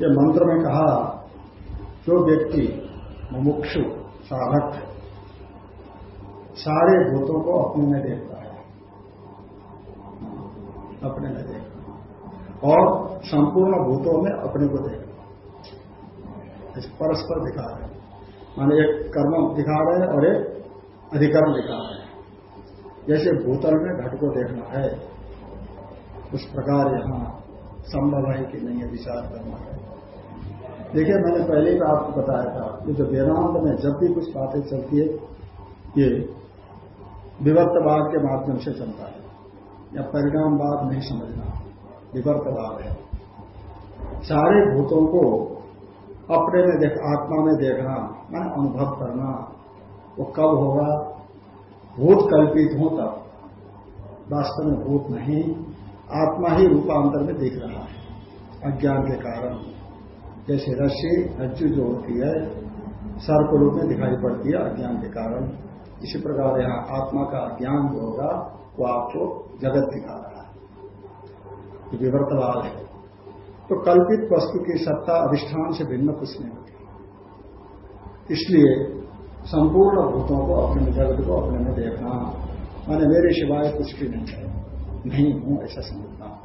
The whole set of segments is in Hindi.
ये मंत्र में कहा, जो व्यक्ति मुमुक्षु, साधक, सारे भूतों को अपने में देखता है, अपने में देखता और संपूर्ण भूतों में अपने को देखता इस परस्पर दिखा रहे माने एक कर्म दिखा रहे हैं और एक अधिकर्म दिखा रहे हैं। जैसे भूतल में घट को देखना है, उस प्रकार यहाँ संभव है कि नहीं है विचार करना है। देखिए, मैंने पहले भी आपको बताया था कि जो वेदांत में जब भी कुछ बातें चलती है, ये विवर्तवाद के माध्यम से चलता है, या परिणामवाद नहीं समझना, विवर्तवाद है। सारे भूतों को अपने में देख, आत्मा में देखना मैं अनुभव करना, वो कब होगा? भूत कल्पित हो तब। वास्तव में भूत नहीं, आत्मा ही रूपांतर में दिख रहा है, अज्ञान के कारण। जैसे रस्सी रज्जु जो होती है सर्प रूप में दिखाई पड़ती है अज्ञान के कारण। इसी प्रकार यहाँ आत्मा का ज्ञान जो होगा, वो आपको जगत दिखा रहा है। विवर्तवाद है। तो कल्पित वस्तु की सत्ता अधिष्ठान से भिन्न कुछ नहीं होती। इसलिए संपूर्ण भूतों को, अपने जगत को, अपने में देखना, माने मेरे सिवाय कुछ भी नहीं है। नहीं हूँ ऐसा समझना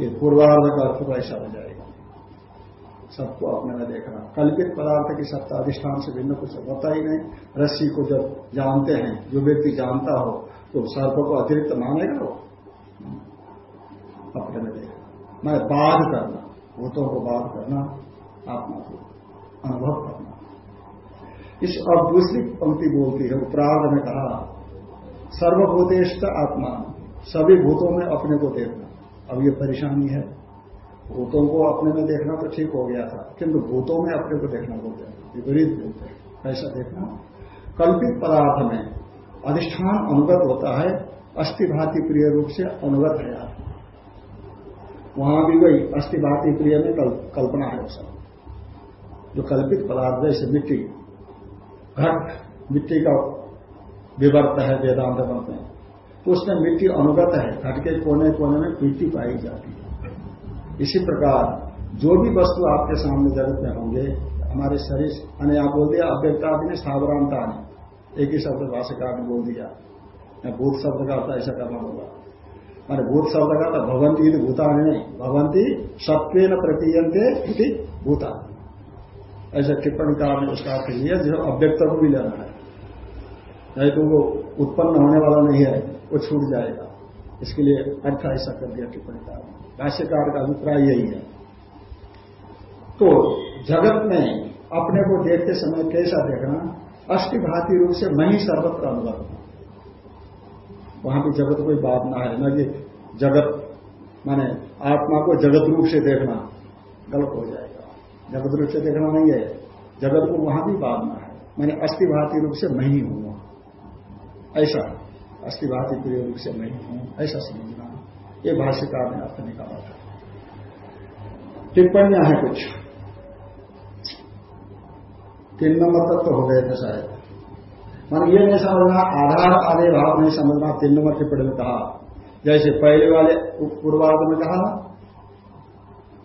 ये पूर्वार्ध का अर्थ को ऐसा हो जाएगा। सबको अपने में देखना। कल्पित पदार्थ की सत्ता अधिष्ठान से भिन्न कुछ होता ही नहीं। रस्सी को जब जानते हैं, जो व्यक्ति जानता हो तो सर्प को अतिरिक्त मानेगा वो? अपने में देखना। मैं बाध करना। भूतों को बाध करना, आत्मा को अनुभव करना। इस अब दूसरी पंक्ति बोलती है, उपराध में कहा, सर्वभूतेष्ट आत्मा, सभी भूतों में अपने को देखना। अब ये परेशानी है। भूतों को अपने में देखना तो ठीक हो गया था किंतु भूतों में अपने को देखना बोलते हैं विपरीत हैं ऐसा देखना। कल्पित पदार्थ में अधिष्ठान अनुगत होता है अस्थिभाति प्रिय रूप से अनुगत है आप वहाँ भी वही अस्थिभाति प्रिय में कल, कल्पना है सब जो कल्पित पदार्थ जैसे मिट्टी घट मिट्टी का विवर्त है वेदांत मत में तो उसमें मिट्टी अनुगत है घट के कोने कोने में मिट्टी पाई जाती है। इसी प्रकार, जो भी वस्तु आपके सामने जगत में होंगे, हमारे शरीर, मैंने आप बोल दिया, अव्यक्ता ने सावधानता ने एक ही शब्द भाषाकार ने बोल दिया। मैं भूत शब्द का अर्थ ऐसा करना होगा। मैंने भूत शब्द का तो भवंती भूतान नहीं। भवंती सत्व न प्रतीयंते भूता ऐसा टिप्पणी कार ने उसका अर्थ लिया, जो अव्यक्त को भी लेना है। नहीं तो वो उत्पन्न होने वाला नहीं है, वो छूट जाएगा। इसके लिए अर्थ ऐसा कर दिया टिप्पणी कार ने। भाष्यकार का अभिप्राय यही है। तो जगत में अपने को देखते समय कैसा देखना? अष्टिभाती रूप से मैं ही सर्वत्र अनुभव वहाँ भी जगत कोई बात ना है, न कि जगत, माने आत्मा को जगत रूप से देखना गलत हो जाएगा। जगत रूप से देखना नहीं है। जगत को वहाँ भी बात ना है। मैंने अस्थि रूप से मैं ही हूँ। ऐसा अस्थि रूप से मैं ही हूँ। ऐसा समझना। ये भाष्यकार ने अर्थ निकाला था। टिप्पणियाँ हैं कुछ। तीन नंबर तक तो हो गए थे शायद। मान ये नहीं समझना, आधार आदि भाव नहीं समझना, तीन नंबर टिप्पणी में कहा। जैसे पहले वाले पूर्वार्ध में कहा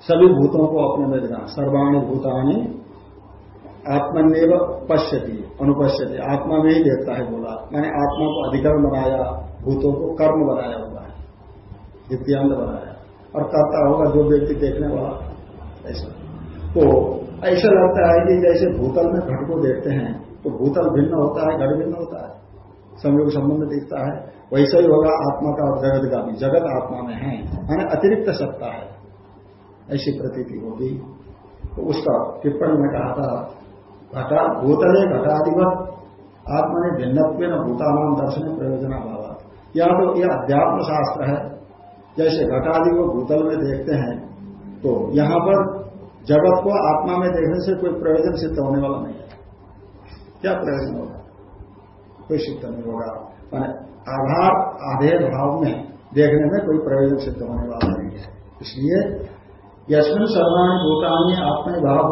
सभी भूतों को अपने में देखना सर्वाणी भूतानी आत्मनिव पश्यति, अनुपश्यति, आत्मा में ही देखता है बोला। मैंने आत्मा को अधिकरण बनाया, भूतों को कर्म बनाया हुआ है। द्वितीयांत बनाया और करता होगा जो व्यक्ति देखने वाला। ऐसा। तो ऐसा लगता है कि जैसे भूतल में घट को देखते हैं तो भूतल भिन्न होता है, घट भिन्न होता है। संयोग संबंध दिखता है। वैसा ही होगा आत्मा का और जगत का भी। जगत आत्मा में है यानी अतिरिक्त सत्ता है। ऐसी प्रतीति होगी। तो उसका टिप्पणी में कहा था, घटा भूतले घटाधिपत आत्मा ने भिन्नत्व भूतानाम दर्शन प्रयोजना भावा या तो यह अध्यात्म शास्त्र है। जैसे घटादि को भूतल में देखते हैं तो यहाँ पर जगत को आत्मा में देखने से कोई प्रयोजन सिद्ध होने वाला नहीं है। क्या प्रयोजन होगा? कोई सिद्ध नहीं होगा। मैंने आधार आधेर भाव में देखने में कोई प्रयोजन सिद्ध होने वाला नहीं है। इसलिए यशमिन सर्वाणी भूतानी आत्मा भाव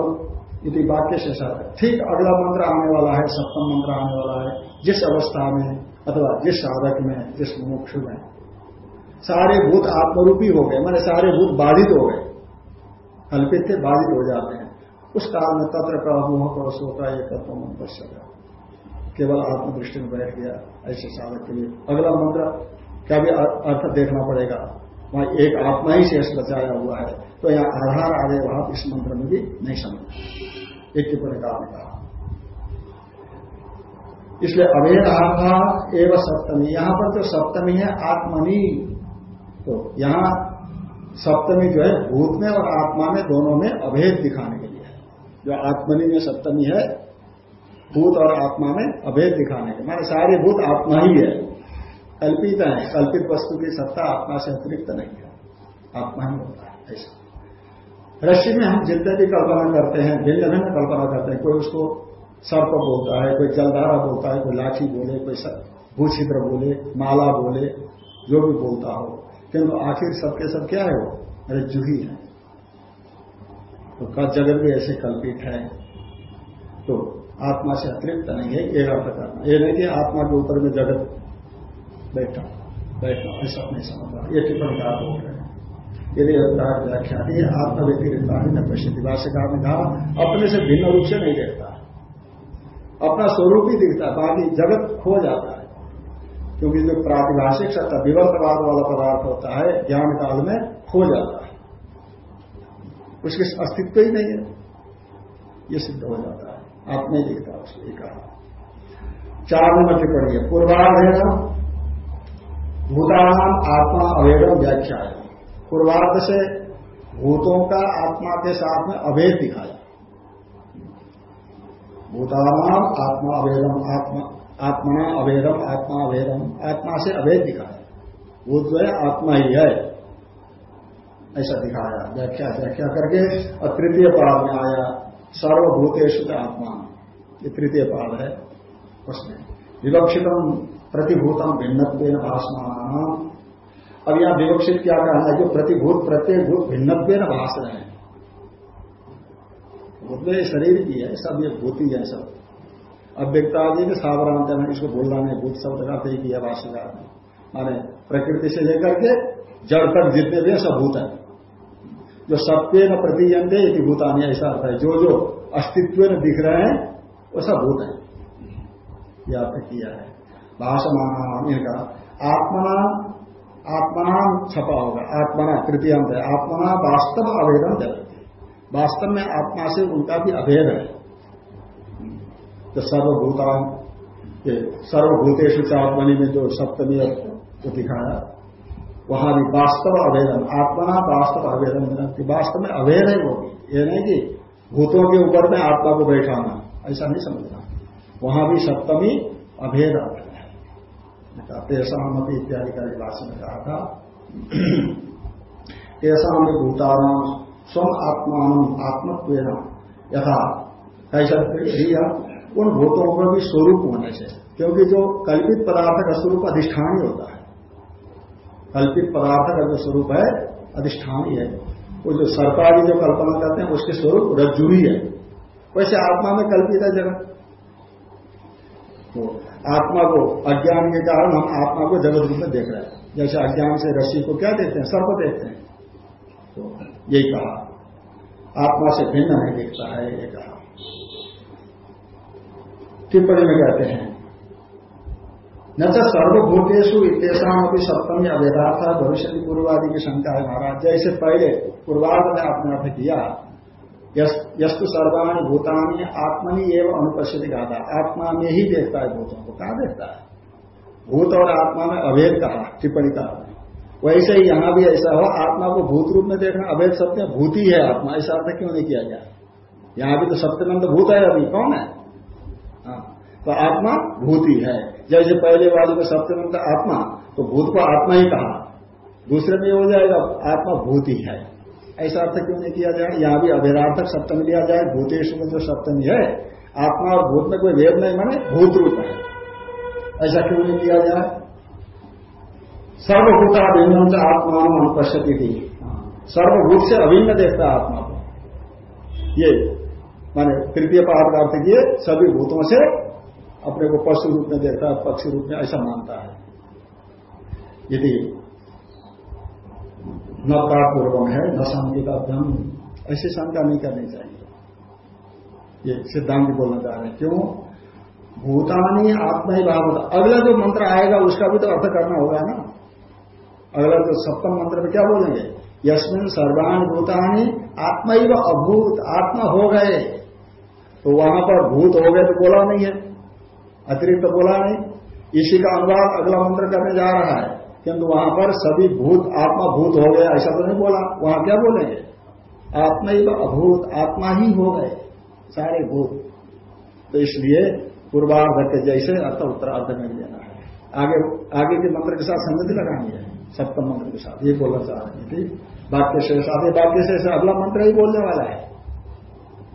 यदि वाक्य से सर ठीक अगला मंत्र आने वाला है, सप्तम मंत्र आने वाला है, जिस अवस्था में अथवा जिस साधक में, जिस मोक्ष में। सारे भूत आत्मरूपी हो गए, मैंने सारे भूत बाधित हो गए। कल्पित थे, बाधित हो जाते हैं। उस काल में तत्र का मोह परस होता है तत्व पश्चेगा केवल आत्मदृष्टि में बैठ गया, ऐसे साधक के लिए। अगला मंत्र, क्या भी अर्थ देखना पड़ेगा? वहाँ एक आत्मा ही शेष बचाया हुआ है। तो यहाँ आधार आदि भाव इस मंत्र में भी नहीं समझ एक टिप्पणी का कहा। इसलिए अभेद आत्मा एवं सप्तमी। यहाँ पर जो सप्तमी है, आत्मनी। तो यहाँ सप्तमी जो है, भूत में और आत्मा में दोनों में अभेद दिखाने के लिए जो आत्मनी में सप्तमी है, भूत और आत्मा में अभेद दिखाने के माने सारे भूत आत्मा ही है। कल्पित है, कल्पित वस्तु की सत्ता आत्मा से अतिरिक्त नहीं है। आत्मा ही होता है, ऐसा। रस्सी में हम जितने भी कल्पना करते हैं भिन्न भिन्न कल्पना करते हैं, कोई उसको सर्प बोलता है, कोई जलधारा बोलता है, कोई लाठी बोले, कोई भूछिद्र बोले, माला बोले, जो भी बोलता हो। किंतु आखिर सबके सब क्या है वो? रज्जु ही है। तो जगत भी ऐसे कल्पित है। तो आत्मा से अतिरिक्त नहीं है एक अर्थ करना ये नहीं कि आत्मा के ऊपर में जगत बैठा बैठा, ऐसा नहीं समझना ये टिप्पणी का बोल रहे हैं। यदि व्याख्या है आत्म व्यतिरिक्ता ही न पश्यति। भाष्यकार ने कहा, अपने से भिन्न रूप से नहीं देखता। अपना स्वरूप ही दिखता बाकी जगत खो जाता है। क्योंकि जो प्रातिभाषिक सत्ता विवर्तवाद वाला पदार्थ होता है ज्ञान काल में खो जाता है। उसके अस्तित्व ही नहीं है। ये सिद्ध हो जाता है। आप नहीं दिखता उसको कहा। चार नंबर टिप्पणी है। पूर्वाध भूतान आत्मा अवेदन व्याख्या है पूर्वार्ध से भूतों का आत्मा के साथ में अभेद दिखाया। भूतानाम आत्मा अभेदम आत्मा। आत्मना अभेदम, आत्मा अभेदम। आत्मा से अभेद दिखाया भूत जो है आत्मा ही है। ऐसा दिखाया, व्याख्या व्याख्या करके और तृतीय पाद में आया सर्वभूतेश आत्मा। ये तृतीय पाद है उसमें विवक्षितम प्रतिभूतम भिन्नत्व भाषमान अब यहाँ विवक्षित क्या कहना है? जो प्रतिभूत प्रत्येक भूत भिन्नत्व न भाष रहे हैं। भूत में शरीर की है, सब ये भूति है सब। अव्यक्ता जी ने सावरांत है इसको बोलना नहीं भूत शब्द का ही किया भाष्यकार ने माने प्रकृति से लेकर के जड़ तक जितने भी सब भूत है। जो सत्य न प्रतियंते यदि भूतानी ऐसा अर्थ है। जो जो अस्तित्व में दिख रहे हैं, वो सब भूत है। यह अर्थ किया है। भाषमान इनका आत्मना आत्मना छपा होगा। आत्मना तृतीयांत है। आत्मना वास्तव अभेदन जगत। वास्तव में आत्मा से उनका भी अभेद है। जो सर्वभूतान सर्वभूतेश चात्मनि में जो सप्तमी को दिखाया, वहाँ भी वास्तव अभेदन, आत्मना वास्तव अभेदन वास्तव में अभेद है वो ये नहीं कि भूतों के ऊपर में आत्मा को बैठाना। ऐसा नहीं समझना। वहाँ भी सप्तमी अभेद तेषाम अपनी इत्यादि का भाषा में कहा था। तेषाम में भूताना, स्वम आत्मान आत्मत्व यथा, कैसा उन भूतों पर भी स्वरूप होने से, क्योंकि जो कल्पित पदार्थ का स्वरूप अधिष्ठान ही होता है। कल्पित पदार्थ का जो स्वरूप है, अधिष्ठान ही है। वो जो सरकारी जो कल्पना करते हैं, उसके स्वरूप रज्जु ही। है वैसे आत्मा में कल्पित है जगत। तो आत्मा को अज्ञान के कारण हम आत्मा को जगत रूप में देख रहे हैं। जैसे अज्ञान से रस्सी को क्या देखते हैं? सर्प देखते हैं। तो यही कहा। आत्मा से भिन्न नहीं दिखता है ये कहा। टिप्पणी में कहते हैं न तो सर्वभूतेषु इतेषाम अपनी सप्तमी अवेदार्थ भविष्य पूर्वादि की शंका है महाराज। जैसे पहले पूर्वार्ध में आपने अर्थ किया यस्तु सर्वाणी भूतानी आत्मनि एवं अनुपस्थित कहा आत्मा में ही देखता है भूतों को। कहा देखता है? भूत और आत्मा में अभेद कहा? टिप्पणी कहा वैसे ही यहाँ भी ऐसा हो आत्मा को भूत रूप में देखना अभेद सत्य भूत ही है आत्मा। ऐसा अर्थ क्यों नहीं किया गया? यहाँ भी तो सत्यनंद भूत है अभी। कौन हाँ, तो आत्मा भूत ही। जैसे पहले वाले में सप्तम का आत्मा तो भूत को आत्मा ही कहा। दूसरे में हो जाएगा, आत्मा भूत ही। ऐसा अर्थ क्यों नहीं किया जाए? यहाँ भी अभेदार्थक सप्तम लिया जाए भूतेश में जो सप्तमी है, आत्मा और भूत में कोई वेद नहीं माने, भूत रूप है। ऐसा क्यों नहीं किया जाए? सर्वभूता भिन्न आत्मा अनुपस्थिति थी। सर्वभूत से अभिन्न देखता आत्मा को। ये, माने तृतीय पाठ का अर्थ किए, सभी भूतों से अपने को पशु रूप में देखता है, पक्षी रूप में ऐसा मानता है। यदि न पूर्वम है, न शांति का भ्रम ऐसी शंका नहीं करनी चाहिए। ये सिद्धांत बोलना चाह रहे क्यों? भूतानी आत्मा ही होता अगला जो मंत्र आएगा, उसका भी तो अर्थ करना होगा ना। अगला जो सप्तम मंत्र में क्या बोलेंगे? यशमिन सर्वान भूतानी आत्मा ही अभूत, आत्मा हो गए। तो वहाँ पर भूत हो गए तो बोला नहीं है। अतिरिक्त तो बोला नहीं। इसी का अनुवाद अगला मंत्र करने जा रहा है किंतु वहाँ पर सभी भूत, आत्मा भूत हो गया ऐसा तो नहीं बोला। वहाँ क्या बोलेंगे? आत्मा ही अभूत, आत्मा ही हो गए, सारे भूत। तो इसलिए पूर्वार्ध के जैसे अर्थ उत्तरार्ध में लेना है। आगे आगे के मंत्र के साथ संगति लगानी है। सप्तम मंत्र के साथ ये बोलना चाह रहे ठीक वाक्य से साथ वाक्य से अगला मंत्र ही बोलने वाला है।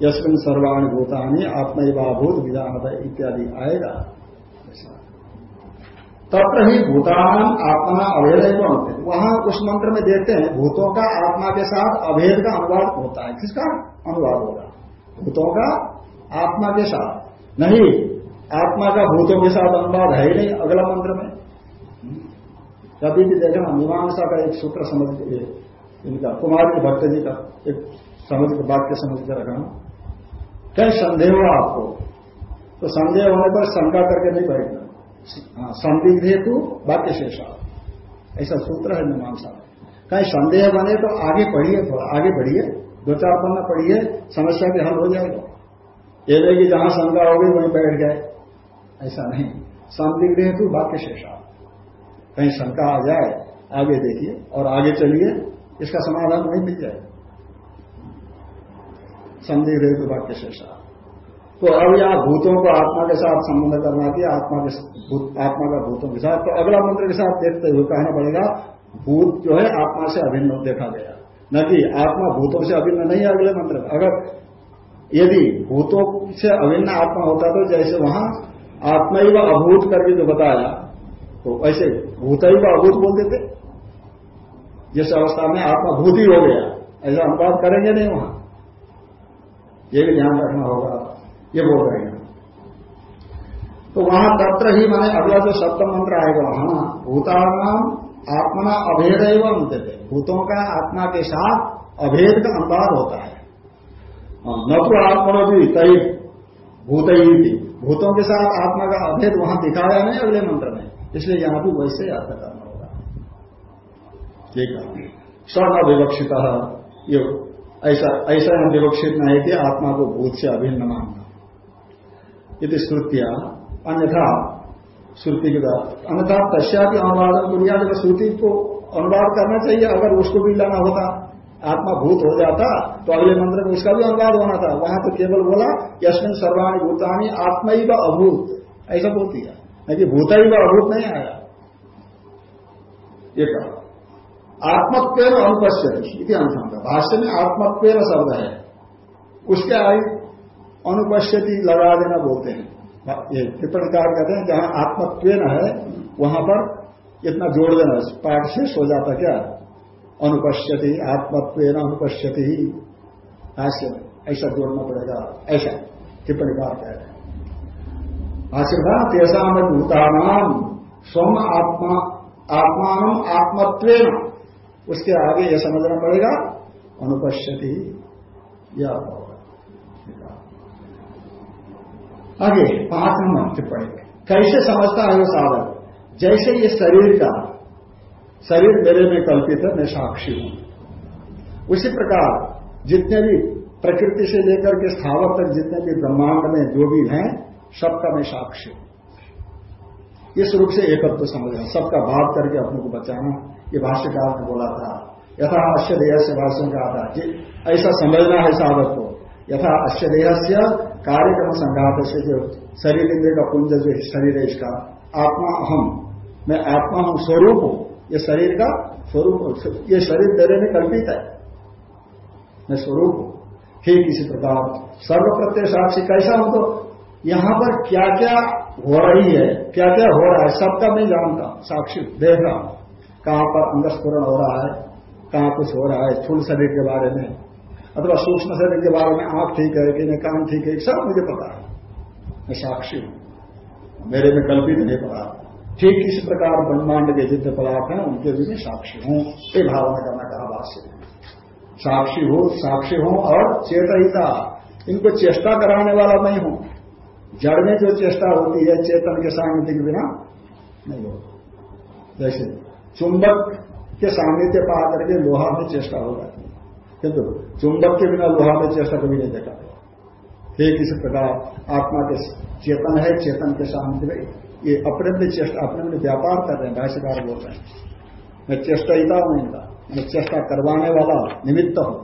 यशमिन सर्वाणी भूतानी आत्मैवाभूत विधान इत्यादि आएगा। तत्र ही भूतान आत्मा अभेद होते वहाँ उस मंत्र में देखते हैं, भूतों का आत्मा के साथ अभेद का अनुवाद होता है। किसका अनुवाद होगा? भूतों का आत्मा के साथ। नहीं, आत्मा का भूतों के साथ अनुवाद है ही नहीं अगला मंत्र में। कभी भी देखना मीमांसा का एक सूत्र समझ के इनका कुमार भट्ट जी का एक समझ वाक्य समझ के रखना कहीं संदेह हो आपको तो संदेह होने पर शंका करके नहीं बैठना। हाँ, संदिग्ध हेतु वाक्य शेषा ऐसा सूत्र है मीमांसा में। कहीं संदेह बने तो आगे पढ़िए थोड़ा आगे बढ़िए दो चार पन्ना पढ़िए समस्या के हल हो जाएगा। ये नहीं कि जहाँ शंका होगी वहीं बैठ गए ऐसा नहीं। संदिग्ध हेतु वाक्य शेषा कहीं शंका आ जाए आगे देखिए और आगे चलिए इसका समाधान वहीं मिल जाएगा संदेह तो वाक्य शेषा तो अब यहाँ भूतों को आत्मा के साथ संबंध करना चाहिए आत्मा के भूत, आत्मा का भूतों के साथ। तो अगला मंत्र के साथ देखते हुए कहना पड़ेगा भूत जो है आत्मा से अभिन्न देखा गया। न कि आत्मा भूतों से अभिन्न नहीं है अगले मंत्र अगर यदि भूतों से अभिन्न आत्मा होता तो जैसे वहाँ आत्मा ही अभूत करके जो बताया तो ऐसे भूत ही व अभूत बोल देते जिस अवस्था में आत्मा भूत ही हो गया ऐसा अनुवाद करेंगे नहीं वहाँ। ये भी ध्यान रखना होगा। ये बोल रहे हैं। तो वहाँ तत्र ही माने अगला जो सप्तम मंत्र आएगा वहाँ भूतानाम आत्मना अभेद एवं देते भूतों का आत्मा के साथ अभेद का अनुवाद होता है। हाँ, न तो आत्मा भी तय भूत ही भूतों के साथ आत्मा का अभेद वहाँ दिखाया नहीं अगले मंत्र में। इसलिए यहाँ भी वैसे अर्थ करना होगा। ये कहा स्वर्ण विवक्षित ये ऐसा ऐसा हम विवक्षित नहीं कि आत्मा को भूत से अभिन्न मानना। यदि श्रुतिया, अन्यथा, श्रुति के द्वारा अन्यथा तस्या भी अनुवाद दुनिया जब श्रुति को अनुवाद करना चाहिए, अगर उसको भी लाना होता, आत्मा भूत हो जाता तो अगले मंत्र में उसका भी अनुवाद होना था। वहाँ तो केवल बोला यशमिन सर्वाणी भूतानी आत्मा ही व अभूत। ऐसा बोल नहीं कि भूता ही व अभूत नहीं आया। ये कहा। आत्मत्व अनुपस्थित इति भाष्य में आत्मत्व शब्द है। उसके आगे अनुपस्थिति लगा देना बोलते हैं। ये टिप्पणीकार कहते हैं, जहाँ आत्मत्व है, वहाँ पर इतना जोड़ देना पाठ से सो जाता क्या? अनुपस्थिति आत्मत्व अनुपस्थिति भाष्य ऐसा जोड़ना पड़ेगा। ऐसा टिप्पणीकार कह रहे हैं। आशीर्वा तेसा में भूतानाम स्वम आत्मा, आत्मान आत्मत्व उसके आगे यह समझना पड़ेगा होगा आगे पाँच नंबर टिप्पणी। कैसे समझता है वो साधक? जैसे ये शरीर का, शरीर मेरे में कल्पित है, मैं साक्षी हूँ। उसी प्रकार, जितने भी प्रकृति से लेकर के स्थावर तक जितने भी ब्रह्मांड में जो भी हैं, सबका मैं साक्षी हूँ। इस रूप से एकत्व तो समझना, सबका भाव करके अपने को बचाना, ये भाष्यकार ने बोला था। यथा अश्य देह से भाषण कहा था ऐसा समझना है साधक को। यथा अश्य देह से कार्यक्रम संघात से जो शरीर इंद्र का पुंज जो शरीर है इसका, आत्मा अहम, मैं आत्मा हूँ, स्वरूप हूँ, ये शरीर का स्वरूप ये शरीर मेरे में कल्पित है। मैं स्वरूप हूँ। ठीक इसी प्रकार सर्व प्रत्यय साक्षी कैसा हूँ तो यहाँ पर क्या क्या हो रही है। क्या क्या हो रहा है? सबका मैं जानता साक्षी, देख रहा हूँ। कहाँ पर अंगस्फुरण हो रहा है, कहाँ कुछ हो रहा है स्थूल शरीर के बारे में, अथवा सूक्ष्म शरीर के बारे में आँख ठीक है कि नहीं, कान ठीक है, सब मुझे पता है। मैं साक्षी हूँ। मेरे में कल्पित नहीं पता ठीक इस प्रकार ब्रह्मांड के जितने पदार्थ हैं, उनके भी मैं साक्षी हूँ। ये भावना करना कहा भाष्य साक्षी हो, साक्षी हूँ और चेतहिता इनको चेष्टा कराने वाला नहीं हूँ। जड़ में जो चेष्टा होती है, चेतन के सानिध्य के बिना नहीं हो जैसे चुंबक के सानिध्य पा करके लोहा में चेष्टा होगा किंतु चुंबक के बिना लोहा में चेष्टा कभी नहीं देखा ठीक इसी प्रकार, आत्मा के चेतन है, चेतन के सामने में ये अपने में चेष्टा, अपने में व्यापार कर रहे हैं, भाष्यकार बोल रहे हैं। मैं चेष्टा ही था, नहीं था। मैं चेष्टा करवाने वाला निमित्त हूँ।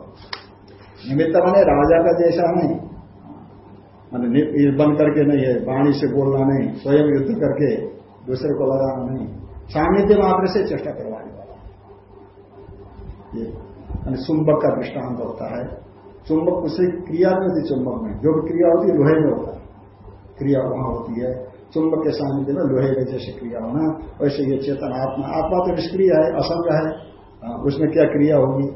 निमित्त मैंने राजा का जैसा नहीं। मैंने बन करके नहीं है वाणी से बोलना नहीं स्वयं युद्ध करके दूसरे को लगाना नहीं। सानिध्य मात्र से चेष्टा करवाने वाला। ये चुंबक का दृष्टांत होता है। चुंबक उसे क्रिया में होती चुंबक में। जो भी क्रिया होती है लोहे में होता है। क्रिया वहाँ होती है। चुंबक के सानिध्य में लोहे में जैसे क्रिया होना वैसे ये चेतन आत्मा आत्मा तो निष्क्रिय है असंग है। हाँ, उसमें क्या क्रिया होगी?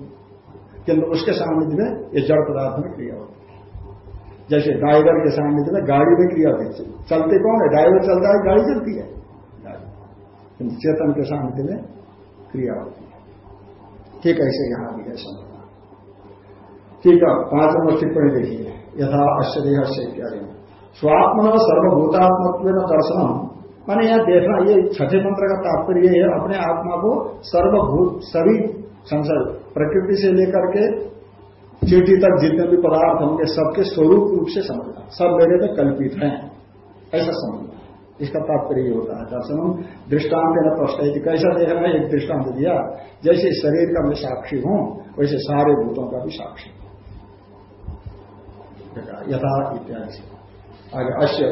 किंतु उसके सानिध्य में ये जड़ पदार्थ में क्रिया होती जैसे ड्राइवर के सानिध्य में गाड़ी में क्रिया होती है। चलते कौन है? ड्राइवर चलता है, गाड़ी चलती है। किंतु चेतन के सानिध्य में क्रिया होती है। ठीक ऐसे यहाँ भी है समझना ठीक है पाँच नंबर टिप्पणी देखिए। यथा से इत्यादि। स्वात्म सर्वभूतात्मत्व दर्शन माने यहाँ देखना, ये छठे मंत्र का तात्पर्य है, अपने आत्मा को सर्वभूत, सभी संसार, प्रकृति से लेकर के चीटी तक जितने भी पदार्थ होंगे सबके स्वरूप रूप से समझना सब मेरे में कल्पित हैं। ऐसा समझना इसका तात्पर्य होता है दर्शन दृष्टांत न प्रश्न है कैसा देखना है? एक दृष्टांत दिया। जैसे शरीर का मैं साक्षी हूँ, वैसे सारे भूतों का भी साक्षी यथा इत्यादि आगे, अश्य।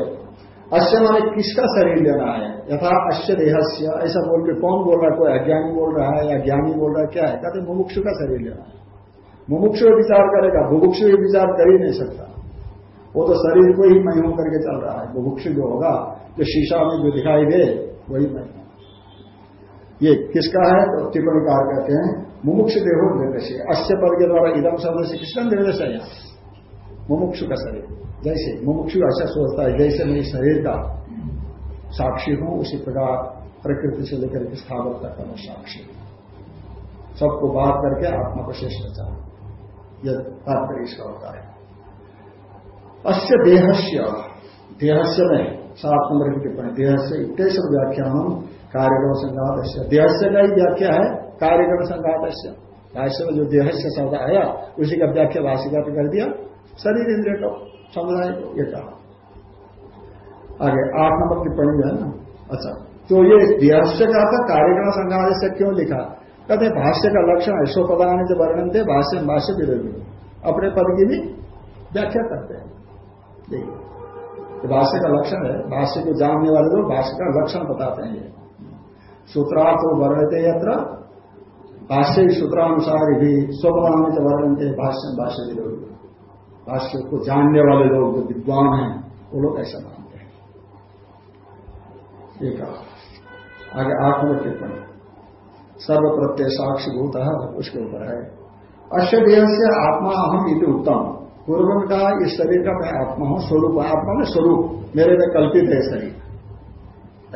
अश्य माने किसका शरीर लेना है? यथा, अश्य देहस्य। ऐसा बोल के कौन बोल रहा है? कोई अज्ञानी बोल रहा है या ज्ञानी बोल रहा है? क्या है? कहते मुमुक्षु का शरीर लेना है। मुमुक्षु विचार करेगा, बुभुक्षु विचार कर ही नहीं सकता। वो तो शरीर को ही मैं करके चल रहा है। बुभुक्षु जो होगा, जो शीशा में जो दिखाई दे, वही मैं ये किसका है? तो टिप्पणीकार कहते हैं, मुमुक्ष देहो निर्देश। अश्य पद के द्वारा इदम शब्द से किसका निर्देश है। मुमुक्षु का शरीर। जैसे मुमुक्ष ऐसा सोचता है, जैसे मैं शरीर का साक्षी हूँ, उसी प्रकार प्रकृति से लेकर के स्थावर तक मैं साक्षी सबको बात करके आत्मा को शेष बचा यह तात्पर्य इसका होता है अश्य देहस्य देहस्य में सात नंबर की टिप्पणी देहस्य इक्टेश्वर व्याख्यान कार्यक्रम संघात देहस्य का ही व्याख्या है कार्यक्रम संघात भाष्य में जो देहस्य शब्द आया, उसी का व्याख्या भाषिका पे कर दिया। शरीर इंद्रिय को समुदाय को ये कहा। आगे आठ नंबर टिप्पणी है ना? अच्छा तो ये देहस्य का था कार्यक्रम संघात से क्यों लिखा? कहते भाष्य का लक्षण है स्वपदान जो वर्णन थे भाष्य भाष्य विरोधी। अपने पद की भी व्याख्या करते हैं। देखिए भाष्य का लक्षण है, भाष्य को जानने वाले लोग भाष्य का लक्षण बताते हैं ये। सूत्रार्थ वर्णते यत्र, भाष्य सूत्रानुसार भी स्वभावित वर्णनते भाष्य भाष्य विरोधी। भाष्य को जानने वाले लोग जो विद्वान हैं, वो लोग ऐसा मानते हैं। एक आगे आठ नंबर टिप्पणी सर्व प्रत्यय साक्षी भूत उसके ऊपर है। अश्य देह से आत्मा अहम इति उत्तम। पूर्व कहा इस शरीर का मैं आत्मा हूँ, स्वरूप आत्मा में स्वरूप। मेरे में कल्पित है शरीर।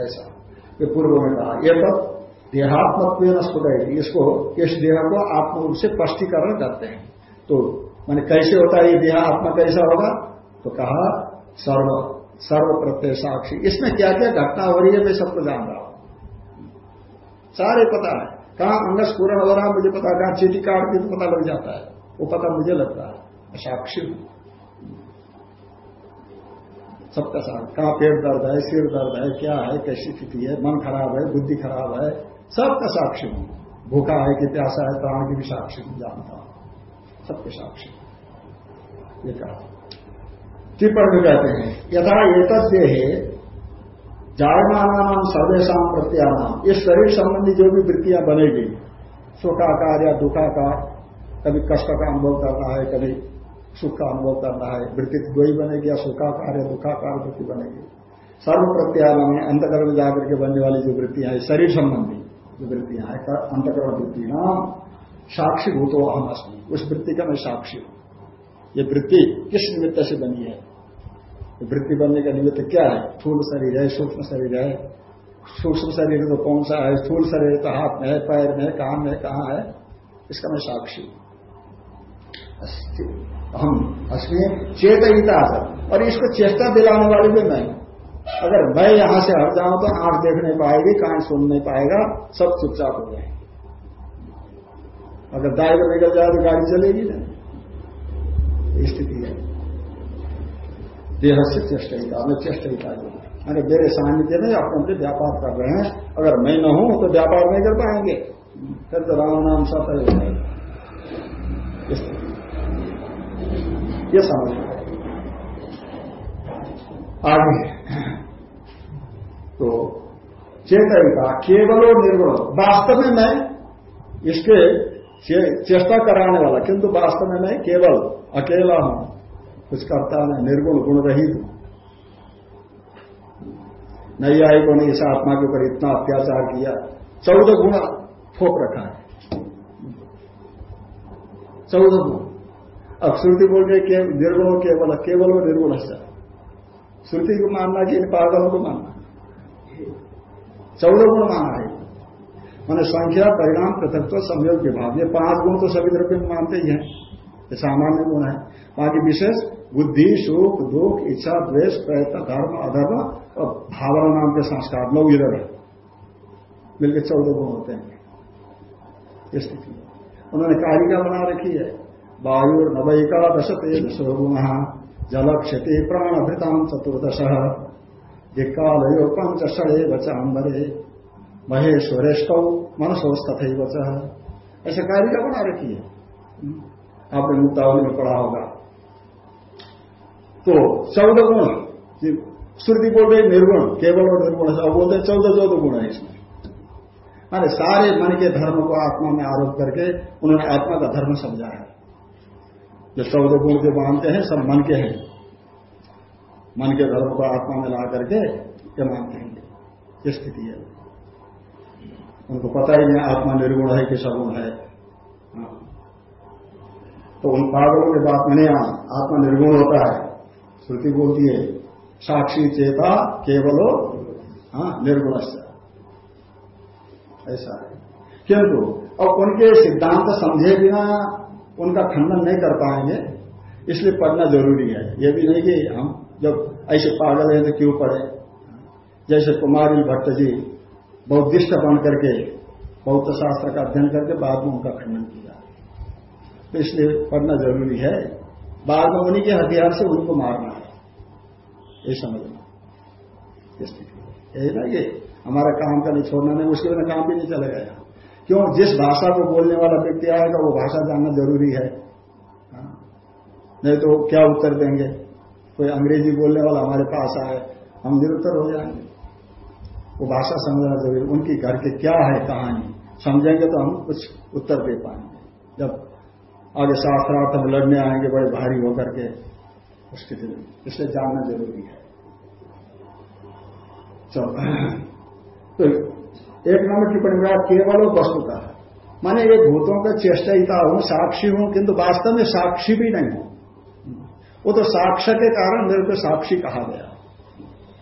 ऐसा। ये पूर्व में कहा ये तब देहात्मत्व स्फुट इसको, इस देह को आत्म रूप से स्पष्टीकरण करते हैं। तो मैंने कैसे होता है ये देह आत्मा कैसा होगा? तो कहा, सर्व सर्व प्रत्यय साक्षी। इसमें क्या क्या घटना हो रही है, मैं सबको जान रहा हूँ। सारे पता है। कहा अंगस पूर्ण हो रहा मुझे पता कहा चीटी काट के तो पता लग जाता है। वो पता मुझे लगता है। साक्षी सबका साथ। कहा पेट दर्द है, सिर दर्द है, क्या है, कैसी स्थिति है, मन खराब है, बुद्धि खराब है, सबका साक्षी हूँ। भूखा है कि प्यासा है, प्राण की भी साक्षी हूँ, जानता हूँ। सबके साक्षी ये कहा। टिप्पण में कहते हैं, यथा एक है जायमाना सर्वेशा प्रत्यानाम इस शरीर संबंधी जो भी वृत्तियाँ बनेगी सुखाकार या दुखाकार कभी कष्ट का अनुभव करना है, कभी सुख का अनुभव करना है, वृत्ति दो ही बनेगी, या सुखाकार या दुखाकार वृत्ति बनेगी। सर्व प्रत्यानाम अंतकर्म जाकर के बनने वाली जो वृत्तियाँ है, शरीर संबंधी जो वृत्तियाँ हैं अंतकर्म वृत्ति नाम साक्षी भूतो अस्मी उस वृत्ति का मैं साक्षी हूँ। ये वृत्ति किस निमित्त से बनी है? वृत्ति बनने का निमित्त क्या है? स्थूल शरीर है, सूक्ष्म शरीर है। सूक्ष्म शरीर तो कौन सा है? स्थूल शरीर तो हाथ में है, पैर में कान में कहा है? इसका मैं साक्षी हम अस्मी चेतयिता और इसको चेष्टा दिलाने वाले भी मैं अगर मैं यहाँ से हट जाऊँ तो आँख देख नहीं पाएगी, कान सुन नहीं पाएगा, सब चुपचाप हो जाए अगर दाएँ को निकल जाए तो गाड़ी चलेगी ना? स्थिति है। देह से चेष्टिता मैं चेष्टिता मैंने मेरे सानिध्य में अपने अपने व्यापार कर रहे हैं। अगर मैं न हूँ तो व्यापार नहीं कर पाएँगे। फिर तो राम नाम जाएगा ये समझ आगे। तो चेतन केवल और निर्गुण। वास्तव में मैं इसके चेष्टा कराने वाला, किंतु वास्तव में मैं केवल अकेला हूँ। कुछ करता नहीं निर्गुण गुण रहित हूँ। नहीं आई को नहीं, इस आत्मा के ऊपर इतना अत्याचार किया। चौदह गुण थोप रखा है। चौदह गुण। अब श्रुति बोल रहे निर्गुण केवल केवल वो निर्गुण श्रुति को मानना कि इन पागलों को मानना। चौदह गुण माना है। मैंने संख्या, परिणाम, पृथकत्व, संयोग, विभाग। ये पाँच गुण तो सभी द्रव्य में मानते ही हैं। ये सामान्य गुण है। बाकी विशेष बुद्धि सुख दुख, इच्छा, द्वेष, प्रयत्न, धर्म, अधर्म और भावना नाम के संस्कार, नौ इधर है मिलकर चौदह गुण होते हैं। स्थिति। उन्होंने कारिका बना रखी है। वायु नवैका दश तेज गुण जल क्षति प्राण भृताम चतुर्दश। दिक्कालयो पंच सड़े बचाम्बरे महेश्वरेष्ट मनसोस्तथे बच ऐसे कारिका बना रखी है। आपने मुक्तावली में पढ़ा होगा। तो चौदह गुण श्रुति बोल रहे निर्गुण, केवल और निर्गुण है बोलते चौदह चौदह गुण है इसमें। माने सारे मन के धर्म को आत्मा में आरोप करके उन्होंने आत्मा का धर्म समझा है। जो चौदह गुण जो मानते हैं, सब मन के हैं। मन के धर्म को आत्मा में ला करके ये मानते हैं। ये स्थिति है। उनको पता ही नहीं आत्मा निर्गुण है कि सगुण है। हाँ। तो उन पागलों के बात में नहीं आत्मा निर्गुण होता है। श्रुति बोलती है, साक्षी चेता केवल हाँ निर्गुण ऐसा है। किंतु, अब उनके सिद्धांत समझे बिना उनका खंडन नहीं कर पाएँगे, इसलिए पढ़ना ज़रूरी है। यह भी नहीं कि हम जब ऐसे पागल है तो क्यों पढ़े? जैसे कुमारी भट्ट जी बौद्धिष्ट बन करके बौद्ध शास्त्र का अध्ययन करके बाद में उनका खंडन किया। तो इसलिए पढ़ना ज़रूरी है। बाद में उन्हीं के हथियार से उनको मारना है। ये समझना यही ना ये हमारा काम का नहीं छोड़ना नहीं, उसके बिना काम भी नहीं चलेगा यहाँ। क्यों? जिस भाषा को बोलने वाला व्यक्ति आएगा वो भाषा जानना ज़रूरी है। हाँ। नहीं तो क्या उत्तर देंगे? कोई अंग्रेज़ी बोलने वाला हमारे पास आए, हम निरुत्तर हो जाएँगे। वो भाषा समझना ज़रूरी उनकी घर के क्या है कहानी, समझेंगे तो हम कुछ उत्तर दे पाएँगे। जब आगे शास्त्रार्थ में लड़ने आएँगे बड़े भारी होकर के स्थिति में इसलिए जानना ज़रूरी है। तो एक नंबर टिप्पणी में केवल वस्तु का है। माने ये भूतों का चेष्टा हूँ साक्षी हूँ, किंतु वास्तव में साक्षी भी नहीं हूँ। वो तो साक्ष्य के कारण मेरे को साक्षी कहा गया।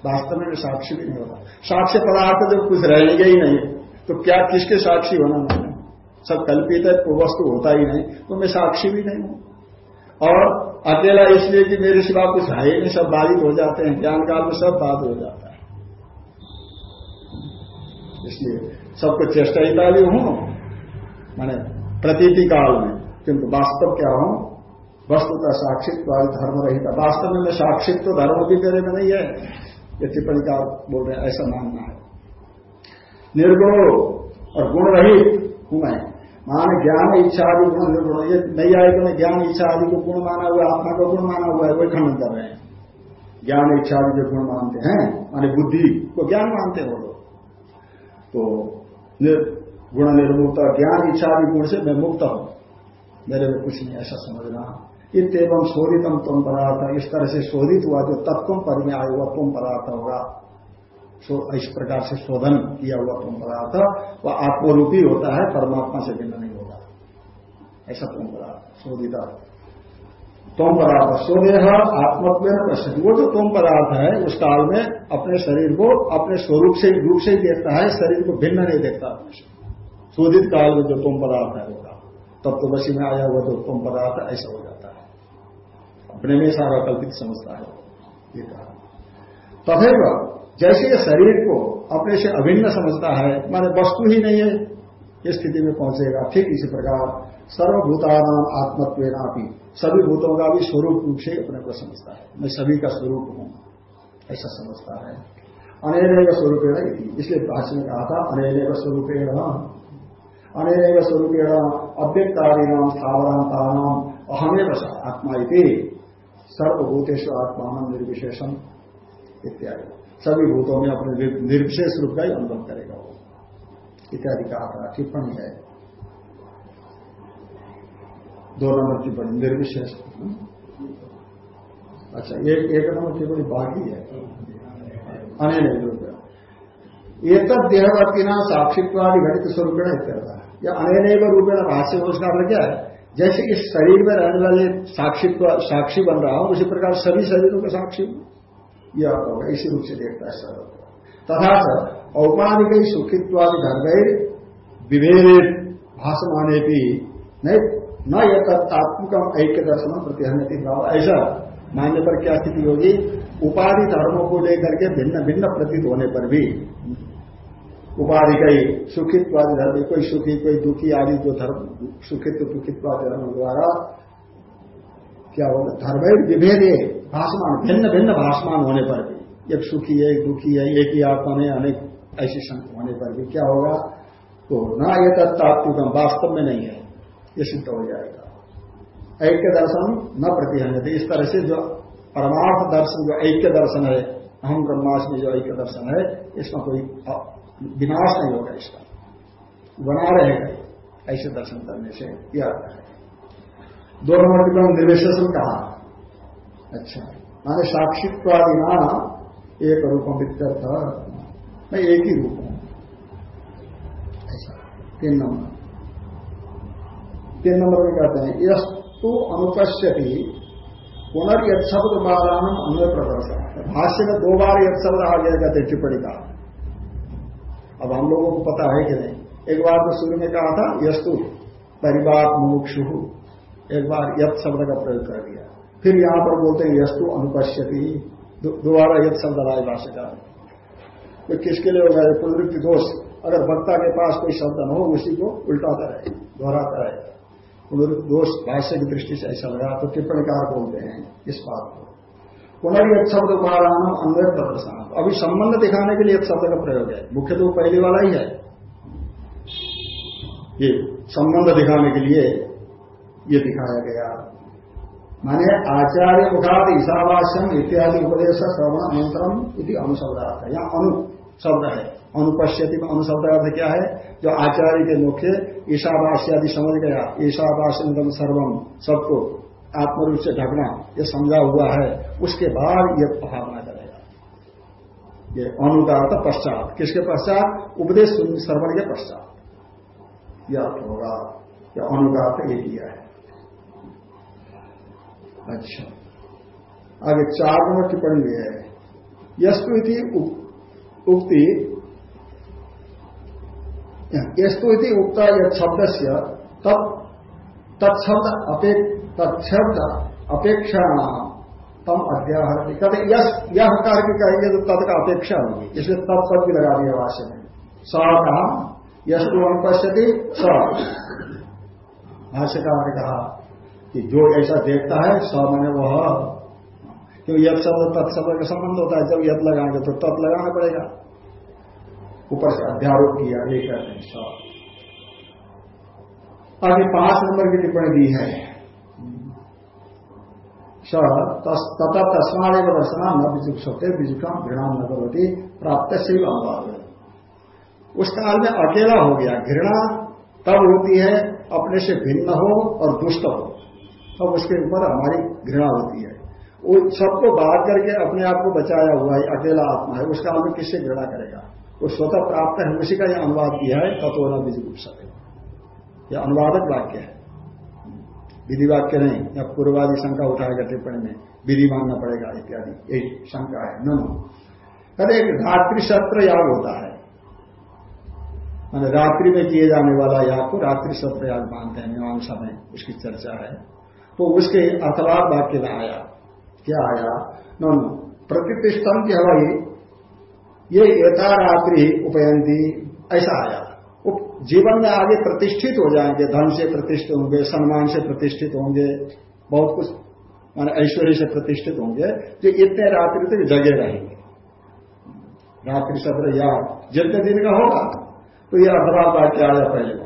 वास्तव में साक्षी भी नहीं होता। साक्ष्य पदार्थ जब कुछ रहेंगे ही नहीं तो क्या किसके साक्षी होना? मैंने सब कल्पित है वो वस्तु होता ही नहीं तो मैं साक्षी भी नहीं हूँ। और अकेला इसलिए कि मेरे सिवा कुछ है ही नहीं, सब बाधित हो जाते हैं, ज्ञान काल में सब बाध हो जाता है। इसलिए सबको चेष्टा भी हूँ, माने प्रतीति काल में, किंतु वास्तव क्या हूँ? वस्तु का साक्षित्व धर्म रहित। वास्तव में मैं साक्षित्व धर्म भी मेरे में नहीं है, ये टिप्पणी का बोल रहे ऐसा मानना है। निर्गुण और गुण रहित हूँ मैं। मान ज्ञान इच्छा आदि गुण निर्गुण ये नहीं आएगा मैं ज्ञान इच्छा आदि को गुण माना हुआ आत्मा को गुण माना हुआ है, वही खंडन कर रहे हैं। ज्ञान इच्छा आदि जो गुण मानते हैं, माने बुद्धि को ज्ञान मानते हैं लोग। तो गुण निर्मुक्त, ज्ञान इच्छा आदि गुण से मैं मुक्त हूँ। मेरे में कुछ नहीं, ऐसा समझना। इतम शोधितम तुम पदार्थ इस तरह से शोधित हुआ, जो तत्व पर में आया हुआ तुम पदार्थ होगा। इस प्रकार से शोधन किया हुआ तुम पदार्थ वह आत्मरूपी होता है, परमात्मा से भिन्न नहीं होगा। ऐसा तुम पदार्थ शोधिता तुम पदार्थ शोधेह आत्मत्व पश्चिम वो जो तुम पदार्थ है, उस काल में अपने शरीर को अपने स्वरूप से, रूप से ही देखता है, शरीर को भिन्न नहीं देखता। शोधित काल में जो तोम पदार्थ है होगा तब तो बसी में आया हुआ जो तुम पदार्थ, ऐसा हो जाता है। अपने में सारा कल्पित समझता है। ये कहा। तथेव जैसे ये शरीर को अपने से अभिन्न समझता है, माने वस्तु ही नहीं है इस स्थिति में पहुंचेगा। ठीक इसी प्रकार सर्वभूतानाम आत्मत्व भी सभी भूतों का भी स्वरूप रूप से अपने को समझता है। मैं सभी का स्वरूप हूँ, ऐसा समझता है। अनेक स्वरूप इसलिए भाषण में कहा था अनेक स्वरूपेण। अनेक स्वरूपेण अव्यक्तादीनाम स्थावरांतानाम अहमेव आत्मा इति सर्वभूतेश आत्मान निर्विशेषम इत्यादि। सभी भूतों में अपने निर्विशेष रूप का ही अनुभव करेगा वो। इत्यादि कहा था। टिप्पणी है। दो नंबर टिप्पणी निर्विशेष। अच्छा एक एक नंबर टिप्पणी बाकी है अनेक रूप एक देहवर्ती ना साक्षित्वादि घटित स्वरूप इत्यर्थ। या अनेक रूपेण भाष्य हो उसका अर्थ क्या है। जैसे इस शरीर में रहने वाले साक्षी साक्षी बन रहा हूँ, उसी प्रकार सभी शरीरों का साक्षी यह अर्थ होगा इसी रूप से देखता है सर। तथा सर औपाधिक सुखित्वादि धर्म विभेद भाषमाने भी नहीं, न यह तात्विक ऐक्य दर्शन प्रतिहन्यति भाव। ऐसा मानने पर क्या स्थिति होगी? उपाधि धर्मों को लेकर के भिन्न भिन्न प्रतीत होने पर भी उपाधि का ही सुखित्वादि धर्म, कोई सुखी, कोई दुखी आदि जो धर्म, सुखित्व दुखित्वादि धर्म द्वारा क्या होगा? धर्म विभेद भाषमान भिन्न भिन्न भाषमान होने पर भी। एक सुखी है, एक दुखी है, एक ही आत्मा में अनेक ऐसी संख्या होने पर भी क्या होगा? तो ना ये तत्तात्विकम, वास्तव में नहीं है। ये सिद्ध हो जाएगा। ऐक्य दर्शन न प्रतिहत इस तरह से जो परमार्थ दर्शन, जो ऐक्य दर्शन है अहम ब्रह्मास्मि जो ऐक्य दर्शन है इसमें कोई विनाश नहीं होगा इसका। बना रहेगा ऐसे दर्शन करने से, यह आता है। दो नंबर टिप्पणी निर्विशेषण कहा। अच्छा। माने साक्षित्वादि ना एक रूपम वित्यर्थ मैं एक ही रूप हूँ। ऐसा तीन नंबर। तीन नंबर में कहते हैं, यस्तु अनुपस्यति पुनर्यद शब्द बाधान अन्य प्रदर्शन भाष्य में दो बार यद शब्द आ गया, कहते टिप्पणी का। अब हम लोगों को पता है कि नहीं। एक बार तो शुरू में कहा था, यस्तु परिवार मुमुक्षु एक बार यथ शब्द का प्रयोग कर दिया फिर यहाँ पर बोलते हैं, यस्तु अनुपस्यति दोबारा यथ शब्द राय भाषा तो किसके लिए होगा पुनरुक्ति दोष। अगर वक्ता के पास कोई शब्द न हो, उसी को उल्टा रहे दोहरा रहे। पुनरुक्ति दोष भाष्य की दृष्टि से ऐसा लगा तो टिप्पणीकार बोलते हैं इस बात को। पुनर्यत शब्द उपादान अन्वय प्रदर्शन अभी संबंध दिखाने के लिए एक शब्द का प्रयोग है। मुख्य तो पहले वाला ही है। ये संबंध दिखाने के लिए ये दिखाया गया। माने आचार्य मुखात ईशावास्यम इत्यादि उपदेश श्रवण मंत्रम इति अनुशब्दार्थ। यहाँ अनु शब्द है। अनुपस्थिति में अनुशब्द अर्थ क्या है? जो आचार्य के मुख्य ईशावास्यादि समझ गया, ईशावास्यम सर्वम सबको आत्मरूप से ढकना, ये समझा हुआ है, उसके बाद ये भावना करेगा ये अनुदात पश्चात। किसके पश्चात? उपदेश श्रवण के पश्चात। यह अर्थ होगा। यह अनुदात ये किया है। अच्छा। आगे चार नंबर टिप्पणी भी है। यस्तु इति उक्ति। यस्तु इति उक्ता यह शब्द से तत्शब्द तत्शब्द अपेक्षा तम अध्याहरती। कहते यश यह कार्य कहेंगे तो तद का अपेक्षा होगी। इसलिए तब तब भी लगा दिया भाष्य में। स कहा यश तो अनुपस्थिति स। भाष्यकार ने कहा कि जो ऐसा देखता है स मैंने वह, क्यों यद शब्द तत्शब्द का संबंध होता है, जब यद लगाएँगे तो तत् लगाना पड़ेगा। ऊपर से अध्यारोप किया, ये कहते हैं स आगे पाँच नंबर की टिप्पणी दी है। तथा तस्माद दर्शना न विजुक्षते विजुषम घृणाम न भगवती प्राप्त से अनुवाद उस काल में अकेला हो गया, घृणा तब होती है, अपने से भिन्न हो और दुष्ट हो। तब उसके ऊपर हमारी घृणा होती है। वो सबको बाहर करके अपने आप को बचाया हुआ है, अकेला आत्मा है उस काल में किससे घृणा करेगा? वो स्वतः प्राप्त है, उसी का यह अनुवाद किया है तत्व न विजुगुप्सते यह अनुवादक वाक्य है। विधि वाक्य नहीं, या पूर्वादि शंका उठाएगा टिप्पणी में विधि मानना पड़ेगा, इत्यादि। यही शंका है, न कहते एक रात्रि सत्र याग होता है। मैंने रात्रि में किए जाने वाला याग को रात्रि सत्र याग मानते हैं, मीमांसा में उसकी चर्चा है। तो उसके अथवाद वाक्य में आया। क्या आया? न प्रतिष्ठम की हवाई, ये एता रात्रि उपयंती, ऐसा आया। जीवन में आगे प्रतिष्ठित हो जाएँगे, धन से प्रतिष्ठित होंगे, सम्मान से प्रतिष्ठित होंगे, बहुत कुछ, माने ऐश्वर्य से प्रतिष्ठित होंगे, जो इतने रात्रि तक जगे रहेंगे। रात्रि सत्र या जितने दिन का होगा तो यह अथवा वाक्य आया पहले।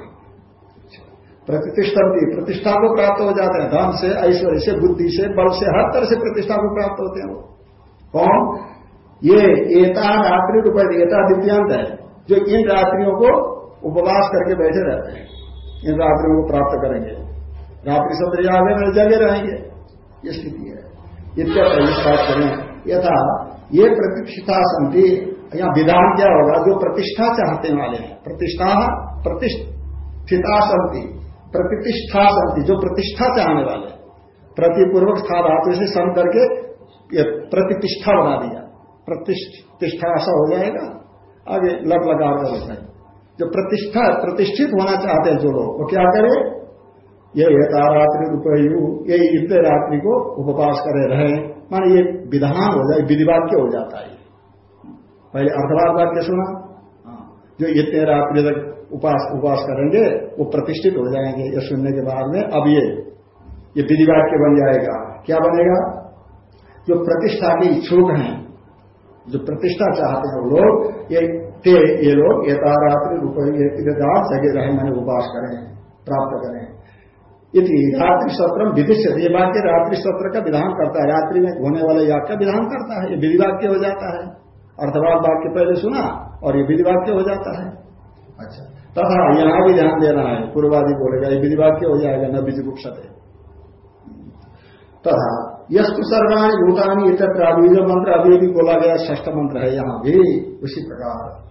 प्रतिष्ठा भी प्रतिष्ठा को प्राप्त हो जाते हैं। धन से, ऐश्वर्य से, बुद्धि से, बल से, हर तरह से प्रतिष्ठा को प्राप्त होते हैं वो। कौन? ये एता रात्रि रुपये एता दिव्यांत है, जो इन रात्रियों को उपवास करके बैठे रहते हैं। इन रात्रियों को प्राप्त करेंगे। रात्रि सत्र में जगे रहेंगे। ये स्थिति है। इतना करें। यथा, ये प्रतिष्ठा संति, यहाँ विधान क्या होगा? जो प्रतिष्ठा चाहते वाले हैं। प्रतिष्ठा, प्रतिष्ठिता संति। प्रतिष्ठा संति जो प्रतिष्ठा से आने वाले प्रतिपूर्वक स्था धातु से सम करके प्रतिष्ठा बना दिया। प्रतिष्ठा ऐसा हो जाएगा, आगे लग लगा कर जो प्रतिष्ठा प्रतिष्ठित होना चाहते हैं जो लोग, वो क्या करे? ये रात्रि रुपयु ये इतने रात्रि को उपवास करे रहे। माने ये विधान हो जाए, विधिवाक्य हो जाता है। पहले अर्धवाद वाक्य सुना। हाँ। जो इतने रात्रि तक उपास उपवास करेंगे, वो प्रतिष्ठित हो जाएँगे ये सुनने के बाद में। अब ये ये विधिवाक्य बन जाएगा। क्या बनेगा? जो प्रतिष्ठा के इच्छुक हैं, जो प्रतिष्ठा चाहते हैं वो लोग, ये ते, ये लोग यथारात्रि रूपदार जगे रहे, मैंने उपास करें, प्राप्त करें। यदि रात्रि सत्र विधि से ये वाक्य रात्रि सत्र का विधान करता है। रात्रि में होने वाले याग का विधान करता है। ये विधि वाक्य हो जाता है। अर्थवाद वाक्य पहले सुना और ये विधि वाक्य हो जाता है। अच्छा। तथा यहाँ भी ध्यान देना है। पूर्वादि बोलेगा ये विधि वाक्य हो जाएगा, न बीज गुप्सते तथा, यस्तु सर्वाणी भूतानी इतर बीज मंत्र अभी भी बोला गया ष्ठ मंत्र है यहाँ भी, उसी प्रकार।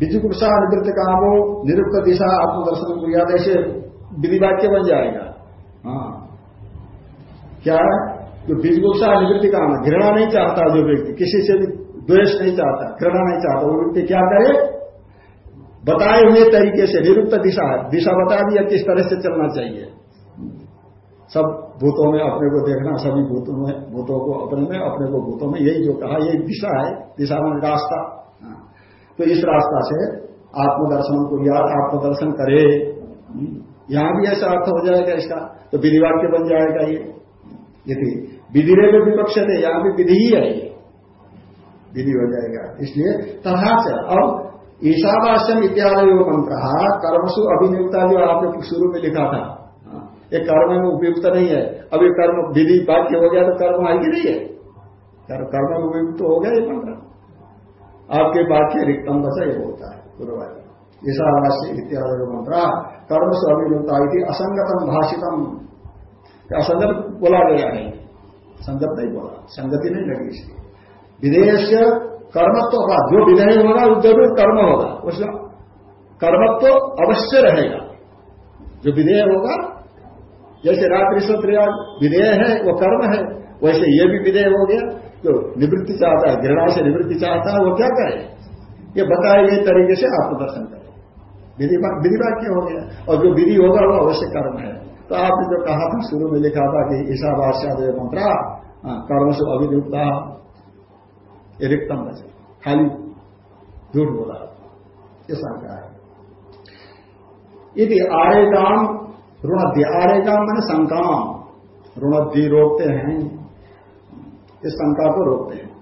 विजुगुप्सा निवृत्त कामो, निरुक्त दिशा, आत्मदर्शन को याद ऐसे विधि वाक्य बन जाएगा। हाँ। क्या? जो बीजगुप्सा निवृत्ति काम घृणा नहीं चाहता जो व्यक्ति, किसी से भी द्वेष नहीं चाहता, घृणा नहीं चाहता, वो व्यक्ति क्या करे? बताए हुए तरीके से, निरुक्त दिशा दिशा बता दिया किस तरह से चलना चाहिए। सब भूतों में अपने को देखना, सभी भूतों में, भूतों को अपने में, अपने को भूतों में, यही जो कहा, यही दिशा है दिशा में रास्ता तो इस रास्ता से आत्मदर्शन को याद आत्मदर्शन करे। यहाँ भी ऐसा अर्थ हो जाएगा इसका तो विधि वाक्य बन जाएगा ये। यदि विधि में विपक्ष थे यहाँ भी विधि ही है विधि हो जाएगा। इसलिए तथा से अब ईशावास्यम इत्यादि मंत्र कर्मसु अभिनियुक्ता जो आपने शुरू में लिखा था। ये कर्म में उपयुक्त नहीं है। अभी कर्म विधि वाक्य हो गया तो कर्म आएगी नहीं है? कर्म में उपयुक्त हो गया ये मंत्र आपके वाक्य रिक्तम बचा ये होता है पूर्वादि ईशावास्य इत्यादि मंत्र कर्म से अभिमुक्ता असंगतम भाषितम। असंगत बोला गया नहीं संगत नहीं बोला। संगति नहीं लगी इसकी। से कर्मत्व होगा जो विधेय होगा वो ज़रूर कर्म होगा। उसमें कर्मत्व तो अवश्य रहेगा। जो विधेय होगा, जैसे रात्रि सत्र विधेय है, वो कर्म है, वैसे ये भी विधेय हो गया जो निवृत्ति चाहता है, घृणा से निवृत्ति चाहता है, वो क्या करे? ये बताए गए तरीके से आत्मदर्शन करे। विधि वाक्य हो गया। और जो विधि होगा, वो अवश्य कर्म है। तो आपने जो कहा था, शुरू में लिखा था कि ईशावास्यादय मंत्रा कर्म से अभियुक्ता। रिक्तम बचे खाली झूठ बोला। ये शंका है। यदि आरे काम ऋणद्धि आरेगाम मैंने शंकाम ऋणद्धि रोकते हैं। इस शंका को रोकते हैं।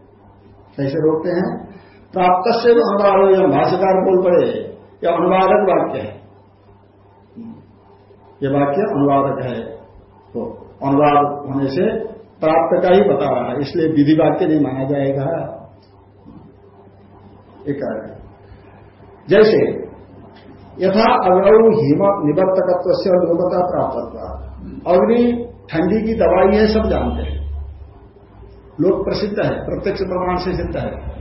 कैसे रोकते हैं? प्राप्त से अनुवाद, या भाष्यकार बोल पड़े, या अनुवादक वाक्य है। ये वाक्य अनुवादक है। तो अनुवाद होने से प्राप्त का ही बता रहा है। इसलिए विधि वाक्य नहीं माना जाएगा। एक जैसे, यथा अग्नौ हिम निवर्तकत्व से अनुगता प्राप्त अग्नि ठंडी की दवाई है, सब जानते हैं। लोग प्रसिद्ध है, प्रत्यक्ष प्रमाण से सिद्ध है।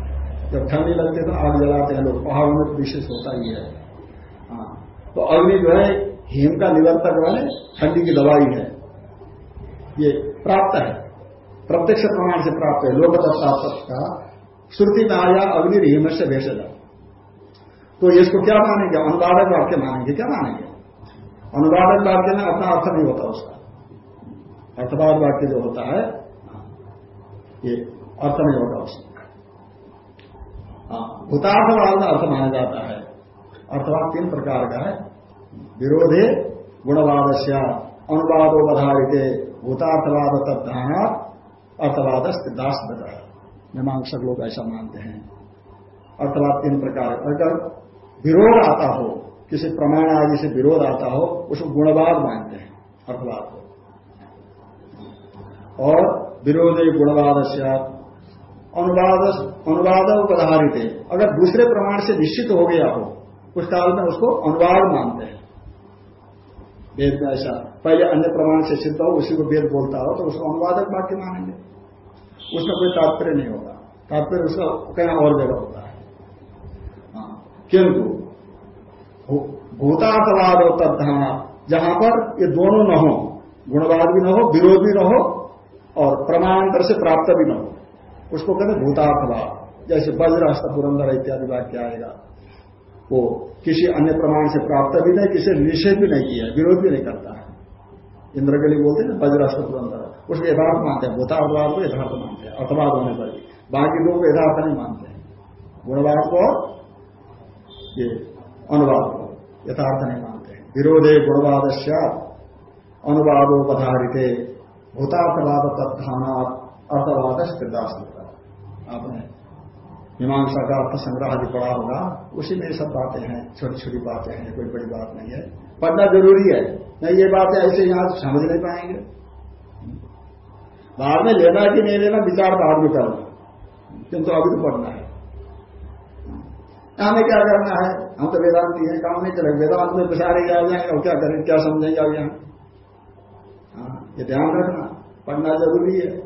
जब ठंडी लगती है तो आग जलाते हैं लोग, पहाड़ों में विशेष होता ही है। हाँ तो अग्नि जो है, हिम का निवर्तक है, ठंडी की दवाई है। ये प्राप्त है। प्रत्यक्ष प्रमाण से प्राप्त है लोकता प्राप्त का श्रुति में आया अग्नि हिम से भेषज तो इसको क्या मानेंगे? अनुवादक वाक्य मानेंगे। क्या मानेंगे? अनुवादक वाक्य में अपना अर्थ नहीं होता उसका। अर्थवाद वाक्य जो होता है ये अर्थ नहीं होता उसका। हाँ, भूतार्थवाद में अर्थ माना जाता है। अर्थवाद तीन प्रकार का है। विरोधे गुणवाद से अनुवादो बधारित भूतार्थवाद तत्धाना अर्थवाद दास बता मीमांसक लोग ऐसा मानते हैं। अर्थवाद तीन प्रकार अगर विरोध आता हो, किसी प्रमाण आदि से विरोध आता हो, उसको गुणवाद मानते हैं, अर्थवाद को। और विरोध गुणवाद अनुवाद अनुवाद उदाहरित है अगर दूसरे प्रमाण से निश्चित हो गया हो, उस काल में उसको अनुवाद मानते हैं। वेद में ऐसा, पहले अन्य प्रमाण से सिद्ध हो, उसी को वेद बोलता हो तो उसको अनुवादक वाक्य मानेंगे। उसमें कोई तात्पर्य नहीं होगा। तात्पर्य उसका कहीं और जगह होता है। किंतु भूतार्थवाद हो तत्धारणा जहाँ पर ये दोनों न हो, गुणवाद भी न हो, विरोध भी न हो, और प्रमाणांतर से प्राप्त भी न हो, उसको कहते भूतार्थवाद जैसे वज्र हस्त पुरंदर इत्यादि वाक्य आएगा, वो किसी अन्य प्रमाण से प्राप्त भी नहीं, किसी निषेध भी नहीं किया, विरोध भी नहीं करता है। इंद्र के लिए बोलते हैं वज्र हस्त पुरंदर। उसको यथार्थ मानते हैं। भूतार्थवाद को यथार्थ मानते हैं। अर्थवाद होने पर भी। बाकी लोग यथार्थ नहीं मानते हैं। गुणवाद को ये अनुवाद को यथार्थ नहीं मानते हैं। विरोधे गुणवाद अनुवादो पधारित भूतार्थवाद तत्थाना अर्थवाद स्थिरदास आपने मीमांसा का अर्थ संग्रह भी पड़ा होगा। उसी में सब बातें हैं। छोटी छोटी बातें हैं। कोई बड़ी बात नहीं है। पढ़ना ज़रूरी है। नहीं, ये बातें ऐसे यहाँ समझ नहीं पाएँगे। बाद में लेना कि नहीं लेना, विचार बाद में करना किंतु अभी तो पढ़ना है। हमें क्या करना है? हम तो वेदांति हैं, काम नहीं चलेगा वेदांत में पिछाड़े जा जाएँगे और क्या करें? क्या समझेंगे अब यहाँ ये ध्यान रखना, पढ़ना ज़रूरी है।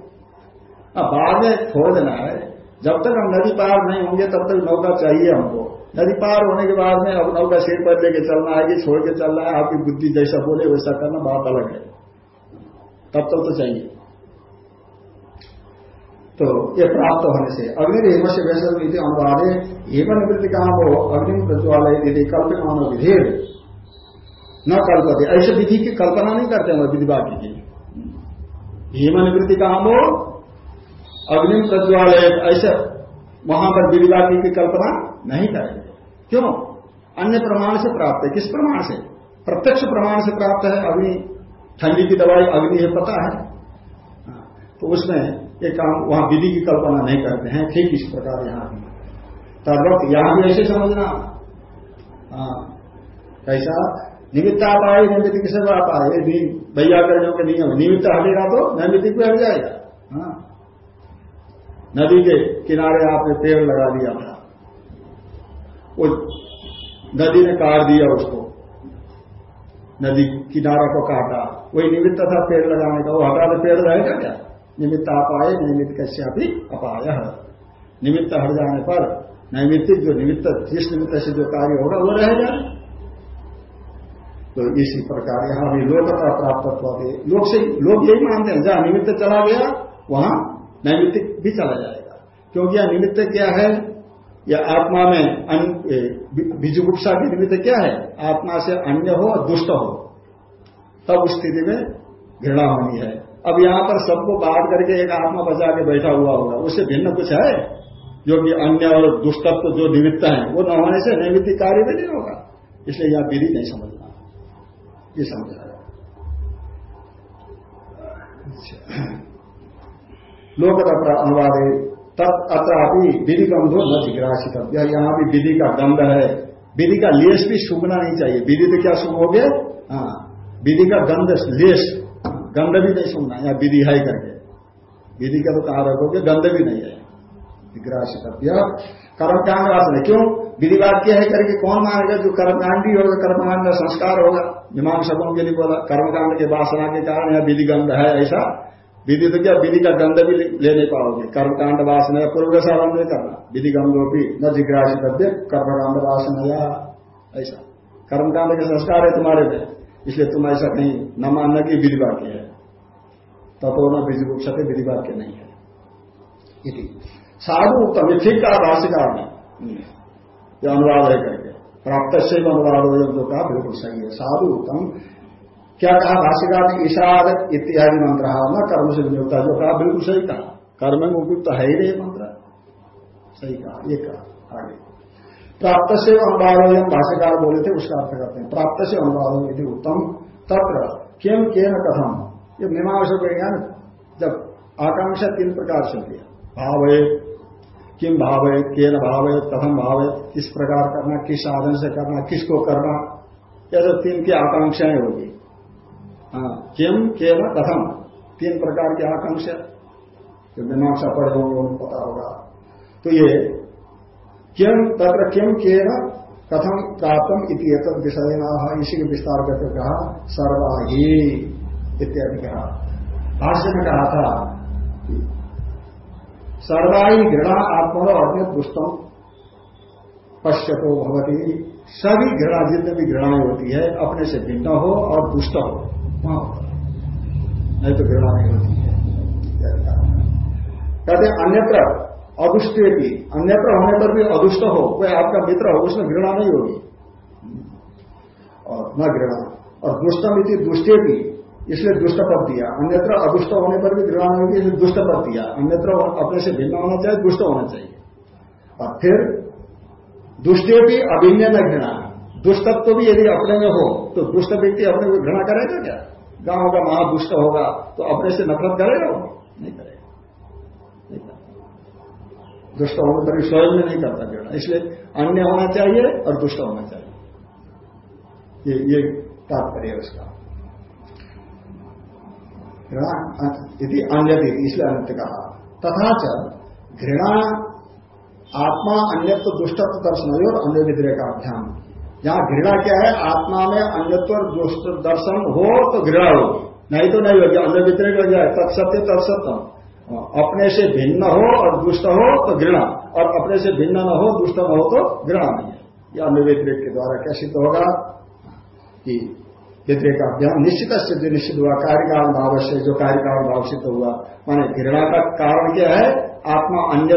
अब बाद में छोड़ देना है, जब तक हम नदी पार नहीं होंगे, तब तक नौका चाहिए हमको। नदी पार होने के बाद में अब नौका सिर पर लेके चलना है कि छोड़ के चलना है, आपकी बुद्धि जैसा बोले, वैसा करना, बात अलग है। तब तक तो चाहिए। तो ये प्राप्त होने से। अग्नि हेम से वैसे अनुवाद हेम निवृत्ति काम हो अग्नि प्रज्वालय विधि कल्प मानो विधि न कल्पते। ऐसे विधि की कल्पना नहीं करते हैं विधि वाक्य की हेम निवृत्ति काम हो अग्नि प्रज्वालय ऐसे वहाँ पर विधि वाक्य की कल्पना नहीं करेंगे। क्यों? अन्य प्रमाण से प्राप्त है। किस प्रमाण से? प्रत्यक्ष प्रमाण से प्राप्त है अग्नि। ठंडी की दवाई अग्नि है पता है। हाँ, तो उसमें ये काम वहाँ विधि की कल्पना नहीं करते हैं, ठीक इस प्रकार यहाँ भी। तदवक्त यहाँ भी ऐसे समझना। हाँ कैसा? निमित्त आप आए निमित्त किसे आप आए के नियम, निमित्त हटेगा तो नैमित्तिक भी हट जाएगा। हाँ। नदी के किनारे आपने पेड़ लगा दिया था। वो नदी ने काट दिया उसको। नदी किनारा को काटा। वही निमित्त था पेड़ लगाने का। वो हटा तो पेड़ रहेगा क्या? निमित्त निमित्त कश्यापी अपाय। निमित्त हट जाने पर नैमित्तिक जो निमित्त, जिस निमित्त से जो कार्य होगा, वो रहेगा तो इसी प्रकार यहाँ भी लोकता प्राप्त लोग से लोग यही मानते हैं, जहाँ निमित्त चला गया, वहाँ नैमित्तिक भी चला जाएगा। क्योंकि यह निमित्त क्या है? या आत्मा में बीजुगुप्सा की निमित्त क्या है? आत्मा से अन्य हो, दुष्ट हो, तब उस स्थिति में घृणा होनी है। अब यहाँ पर सबको बांट करके एक आत्मा बचा के बैठा हुआ होगा। उससे भिन्न कुछ है? जो कि अन्य और दुष्टत्व जो निमित्त है, वो न होने से नैमित्तिक कार्य भी नहीं होगा। इसलिए यह विधि नहीं समझना। ये समझ आया लोक अनुवाद है तत् अत्रापि विधि गंधो न जिग्रासित यह भी विधि का गंध है। विधि का लेस भी सूखना नहीं चाहिए। विधि तो क्या सूखोगे हाँ विधि का गंध लेस गंध भी नहीं सुनना, या विधि है करके विधि का तो कहा रखोगे? गंध भी नहीं है। विग्रासितव्य कर्मकांड वासना क्यों? विधि वाक्य है करके कौन मानेगा? जो कर्मकांडी होगा, कर्मकांड का संस्कार होगा। मीमांसकों के लिए बोला, कर्मकांड के वासना के कारण यह विधि गंध है ऐसा? विधि तो क्या? विधि का गंध भी ले नहीं पाओगे। कर्मकांड वासना या पूर्व का नहीं करना। विधि गंधो भी न जिग्रासितव्य कर्मकांड वासना या ऐसा। कर्मकांड के संस्कार है तुम्हारे में। इसलिए तुम ऐसा कहीं न मानना की विधि वाक्य है। तथो न विधि वाक्य नहीं है। साधु उत्तम ठीक कहा भाष्यकार ने ये अनुवाद है करके। प्राप्त से अनुवाद हो जो कहा बिल्कुल सही है। साधु उत्तम, क्या कहा भाष्यकार ने ईशाद इत्यादि मंत्र न कर्म से विनियोगता, जो कहा बिल्कुल सही कहा। कर्म में उपयुक्त है ही नहीं मंत्र। सही कहा, ये कहा, आगे। प्राप्त से अनुवाद भाष्यकार बोले थे, उसका अर्थ करते हैं। प्राप्त से अनुवाद उत्तम। तत्र केम के न कथम ये मीमांसा ज्ञान जब आकांक्षा तीन प्रकार से किया। भाव किम भाव, केन भाव कथम भाव, किस प्रकार करना, किस साधन से करना, किसको करना यह तो तीन की आकांक्षाएँ होगी। हाँ किम केन कथम तीन प्रकार की आकांक्षा। जो मीमांसा पढ़े होंगे, उनको पता होगा। तो ये किम तत्र किम केन कथम प्राप्तम इति विषय इसी के विस्तार करके कहा सर्वाही इत्यादि कहा भाष्य में कहा था सर्वाई घृणा आत्मा और दुष्टम पश्यतो भवती। सभी घृणा जितने भी घृणाएँ होती है, अपने से भिन्न हो और दुष्ट हो। वहाँ नहीं तो घृणा नहीं होती है। कहते अन्यत्र अदुष्ट भी अन्यत्र होने पर भी अदुष्ट हो, कोई आपका मित्र हो, उसमें घृणा नहीं होगी। और न घृणा। और दुष्टम इति दुष्टे भी इसलिए दुष्ट पद दिया। अन्यत्र अदुष्ट होने पर भी घृणा नहीं होगी, इसलिए दुष्ट पद दिया। अन्यत्र अपने से भिन्न होना चाहिए, दुष्ट होना चाहिए। और फिर दुष्टे भी अभिन्न न घृणा। दुष्टत्व भी यदि अपने में हो तो दुष्ट व्यक्ति अपने को घृणा करेगा क्या? गाँव का महादुष्ट होगा तो अपने से नफरत करेगा नहीं करेगा। दुष्ट होने पर स्वयं में नहीं करता घृणा इसलिए अन्य होना चाहिए और दुष्ट होना चाहिए। ये ये तात्पर्य उसका। यदि अन्य इसलिए अन्य कहा। तथा च घृणा, आत्मा अन्यत्व दुष्टत्व दर्शन और अन्य विद्रह का व्यतिरेकाभ्याम जहाँ घृणा क्या है? आत्मा में अन्यत्व दुष्ट दर्शन हो तो घृणा होगी। नहीं तो नहीं होगी, अन्य व्यतिरेक हो? जाए तत्सत्य तत्सत्य अपने से भिन्न हो और दुष्ट हो तो घृणा। और अपने से भिन्न न हो, दुष्ट न हो तो घृणा नहीं है। यह व्यतिरेक के द्वारा क्या सिद्ध होगा कि व्यतिरेक अभ्याम निश्चित सिद्ध निश्चित हुआ, कार्यकाल भाव से जो कार्यकाल भाव सिद्ध हुआ, माने घृणा का कारण क्या है? आत्मा अन्य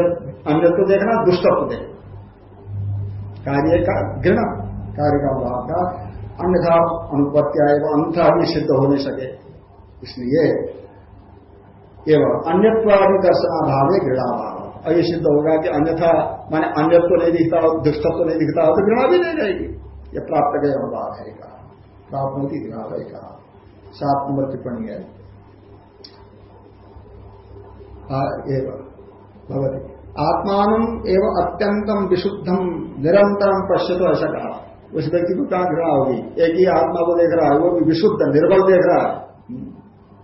अन्य को देखना, दुष्टत्व देखना। कार्य का घृणा, कार्यकाल भाव का अन्यथा अनुपत्या एवं अन्यथा भी सिद्ध हो नहीं सके। इसलिए एवं अन्यत्वादि दर्शन अभाव है घृणा भाव और ये सिद्ध होगा कि अन्यथा माने अन्यत्व नहीं दिखता हो, दुष्टत्व नहीं दिखता हो तो घृणा भी नहीं रहेगी। ये प्राप्त गए अनुवाद है कहा। प्राप्ति दिखाता कहा। सात नंबर टिप्पणी है। भगवती। आत्मान एवं अत्यंतम विशुद्धम निरंतरम पश्य तो ऐसा कहा। उस व्यक्ति को कहा घृणा होगी? एक ही आत्मा को देख रहा है, वो भी विशुद्ध, निर्बल देख रहा है।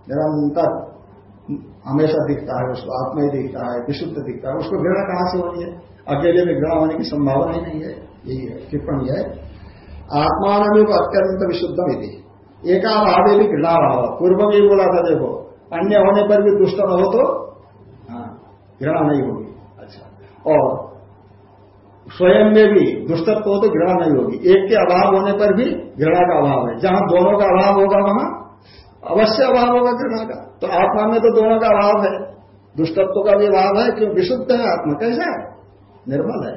निरंतर। हमेशा दिखता है उसको आत्मा ही दिखता है विशुद्ध दिखता है उसको घृणा कहाँ से होनी है? अकेले में घृणा होने की संभावना ही नहीं है यही है टिप्पणी है। आत्मान में अत्यंत विशुद्धम यदि एका भाव भी घृणा भाव। पूर्व में बोला था देखो अन्य होने पर भी दुष्ट न हो तो हाँ, घृणा नहीं होगी। अच्छा। और स्वयं में भी दुष्टत्व हो तो घृणा नहीं होगी। एक के अभाव होने पर भी घृणा का अभाव है। जहाँ दोनों का अभाव होगा वहाँ अवश्य अभाव होगा घृणा का। तो आत्मा में तो दोनों का अभाव है। दुष्टत्व का भी अभाव है क्यों विशुद्ध है आत्मा। कैसा? है निर्मल है।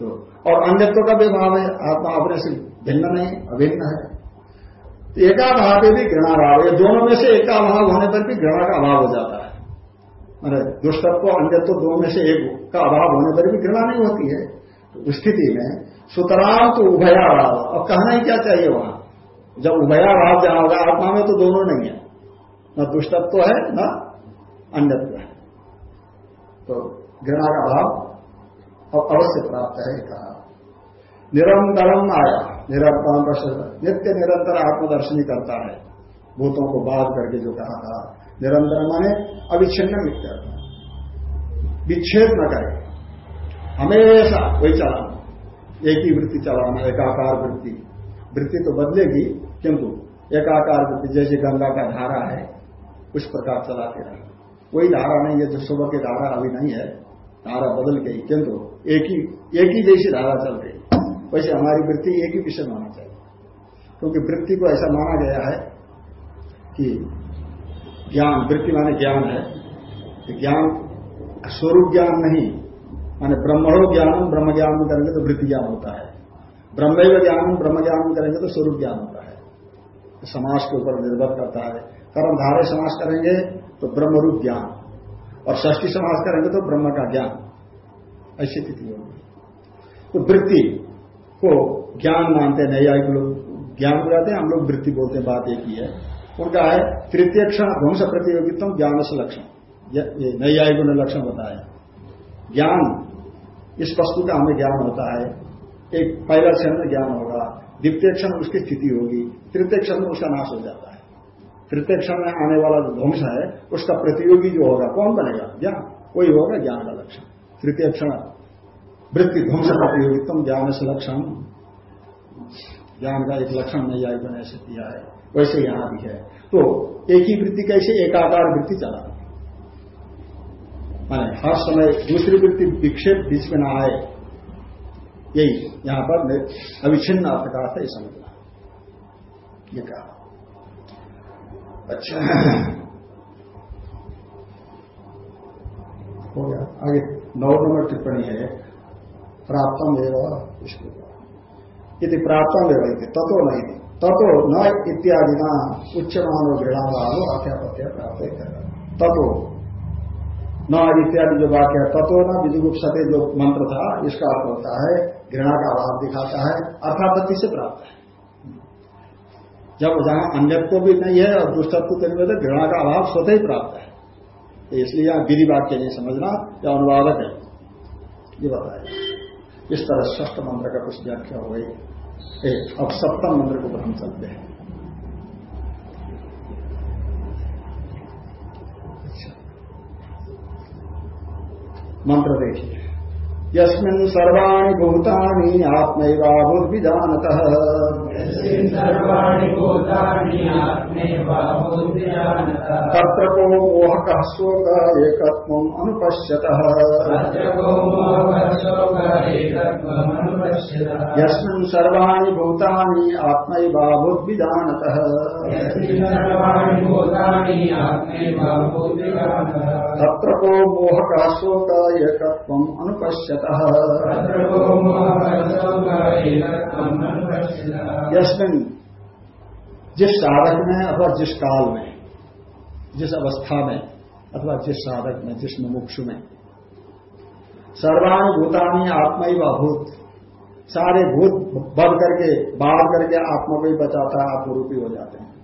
तो और अन्यत्व का भी अभाव है। आत्मा अपने से भिन्न नहीं, अभिन्न है। तो एकाभाव भी घृणा भाव ये दोनों में से एकाभाव होने पर भी घृणा का अभाव हो जाता है। मैंने दुष्टत्व अन्यत्व दोनों में से एक का अभाव होने पर भी घृणा नहीं होती है। तो स्थिति में सुतराम तो उभया भाव अब कहना ही क्या चाहिए वहाँ? जब उभया भाव जहाँ होगा, आत्मा में तो दोनों नहीं है। न दुष्टत्व तो है, न अन्यत्व है। तो घृणा का भाव अवश्य प्राप्त है कहा। निरंतरम आया निरंतर नित्य निरंतर आत्मदर्शनी करता है। भूतों को बाध करके जो कहा था, निरंतर माने अविच्छिन्न मित्र विच्छेद न करे। हमेशा वही चलाना। एक ही वृत्ति चलाना एकाकार वृत्ति। वृत्ति तो बदलेगी, किंतु एकाकार वृत्ति, जैसे गंगा का धारा है उस प्रकार चलाते रहना कोई धारा नहीं है, जो सुबह की धारा अभी नहीं है, धारा बदल गई किंतु एक ही एक ही जैसी धारा चल रही वैसे हमारी वृत्ति एक ही विषय माना चाहिए क्योंकि वृत्ति को ऐसा माना गया है कि ज्ञान, वृत्ति माने ज्ञान है। ज्ञान स्वरूप ज्ञान नहीं, माने ब्रह्मणो ज्ञान ब्रह्म ज्ञान करेंगे तो वृत्ति ज्ञान होता है। ब्रह्म ज्ञान ब्रह्म ज्ञान करेंगे तो स्वरूप ज्ञान होता है। समाज के ऊपर निर्भर करता है। कर्म धारे समास करेंगे तो ब्रह्म रूप ज्ञान। और ष्ठी समाज करेंगे तो ब्रह्म का ज्ञान। ऐसी स्थिति होगी। तो वृत्ति को ज्ञान मानते हैं, नैयायिक लोग ज्ञान जाते हैं, हम लोग वृत्ति बोलते हैं, बात एक ही है। उनका है, तृतीय क्षण ध्वंस प्रतियोगिता ज्ञान से लक्षण नैयायिकों ने लक्षण बताया। ज्ञान, इस वस्तु का हमें ज्ञान होता है। एक पहला क्षण में ज्ञान होगा, द्वितीय क्षण उसकी स्थिति होगी, तृतीय क्षण में उसका नाश हो जाता है। तृतीय क्षण में आने वाला जो ध्वंस है, उसका प्रतियोगी जो होगा, कौन बनेगा? ज्ञान कोई होगा ज्ञान का लक्षण। तृतीय क्षण वृत्ति ध्वंस प्रतियोगितम ज्ञान से लक्षण। ज्ञान का एक लक्षण नहीं आई बने ऐसे किया है। वैसे यहाँ भी है। तो एक ही वृत्ति कैसे एकाकार वृत्ति चला? माने हर समय दूसरी वृत्ति विक्षेप बीच में ना आए। यही यहाँ पर अविच्छिन्न अर्थ का अर्थ समझना। ये कहा। अच्छा। हो गया। आगे नौ नंबर टिप्पणी है। प्राप्तम एवं इसको यदि प्राप्तम एवं ततो नहीं ततो न इत्यादि ना उच्च मानव घृणा वालो अध्यापत्य प्राप्त ततो। न इत्यादि जो वाक्य है तत्व न विजुगुप्सते जो मंत्र था, इसका अर्थ होता है, घृणा का अभाव दिखाता है, अर्थापत्ति से प्राप्त है। जब जहाँ अन्यत्व भी नहीं है और दुष्टत्व के लिए तो घृणा का अभाव स्वतः ही प्राप्त है। तो इसलिए यहाँ विधि वाक्य नहीं समझना या अनुवादक है। ये बताया इस तरह ष्ठ मंत्र का कुछ व्याख्या हो गई। अब सप्तम मंत्र को हम चलते हैं। मंत्र देखिए। यस्मिन् सर्वाणि भूतानि आत्मैवाभूद्विजानतः तत्र को मोहकः शोक एकत्वम् अनुपश्यतः। यस्मिन् सर्वाणि भूतानि आत्मैवाभूद्विजानतः तत्र को मोहकः शोक एकत्वम् अनुपश्यतः। यस्मिन, जिस साधक में अथवा जिस काल में, जिस अवस्था में, अथवा जिस साधक में, जिस मुमुक्षु में, सर्वाणी भूतानी आत्मा ही भूत सारे भूत बद करके, बाढ़ करके आत्मा को ही बचाता है आत्मरूपी हो जाते हैं।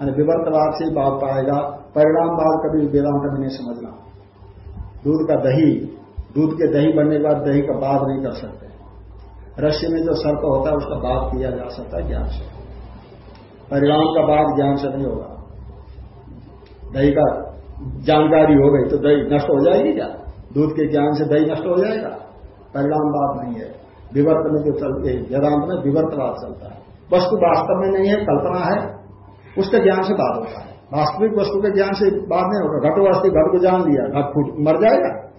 यानी विवर्तवाद से ही बात पाएगा परिणामवाद कभी वेदांत में नहीं समझना। दूध का दही दूध के दही बनने के बाद दही का बाध नहीं कर सकते। रस्सी में जो सर्प होता है, उसका बाध किया जा सकता है, ज्ञान से। परिणाम का बाध ज्ञान से नहीं होगा। दही का जानकारी हो गई तो दही नष्ट हो जाएगी क्या? दूध के ज्ञान से दही नष्ट हो जाएगा। परिणाम बात नहीं है। विवर्त में जो चलते वेदांत में विवर्तवाद चलता है। वस्तु वास्तव में नहीं है, कल्पना है। उसके ज्ञान से बात होता है। वास्तविक वस्तु के ज्ञान से बात नहीं होगा। घटो वास्तविक घट को जान लिया, घट फूट, मर जाएगा?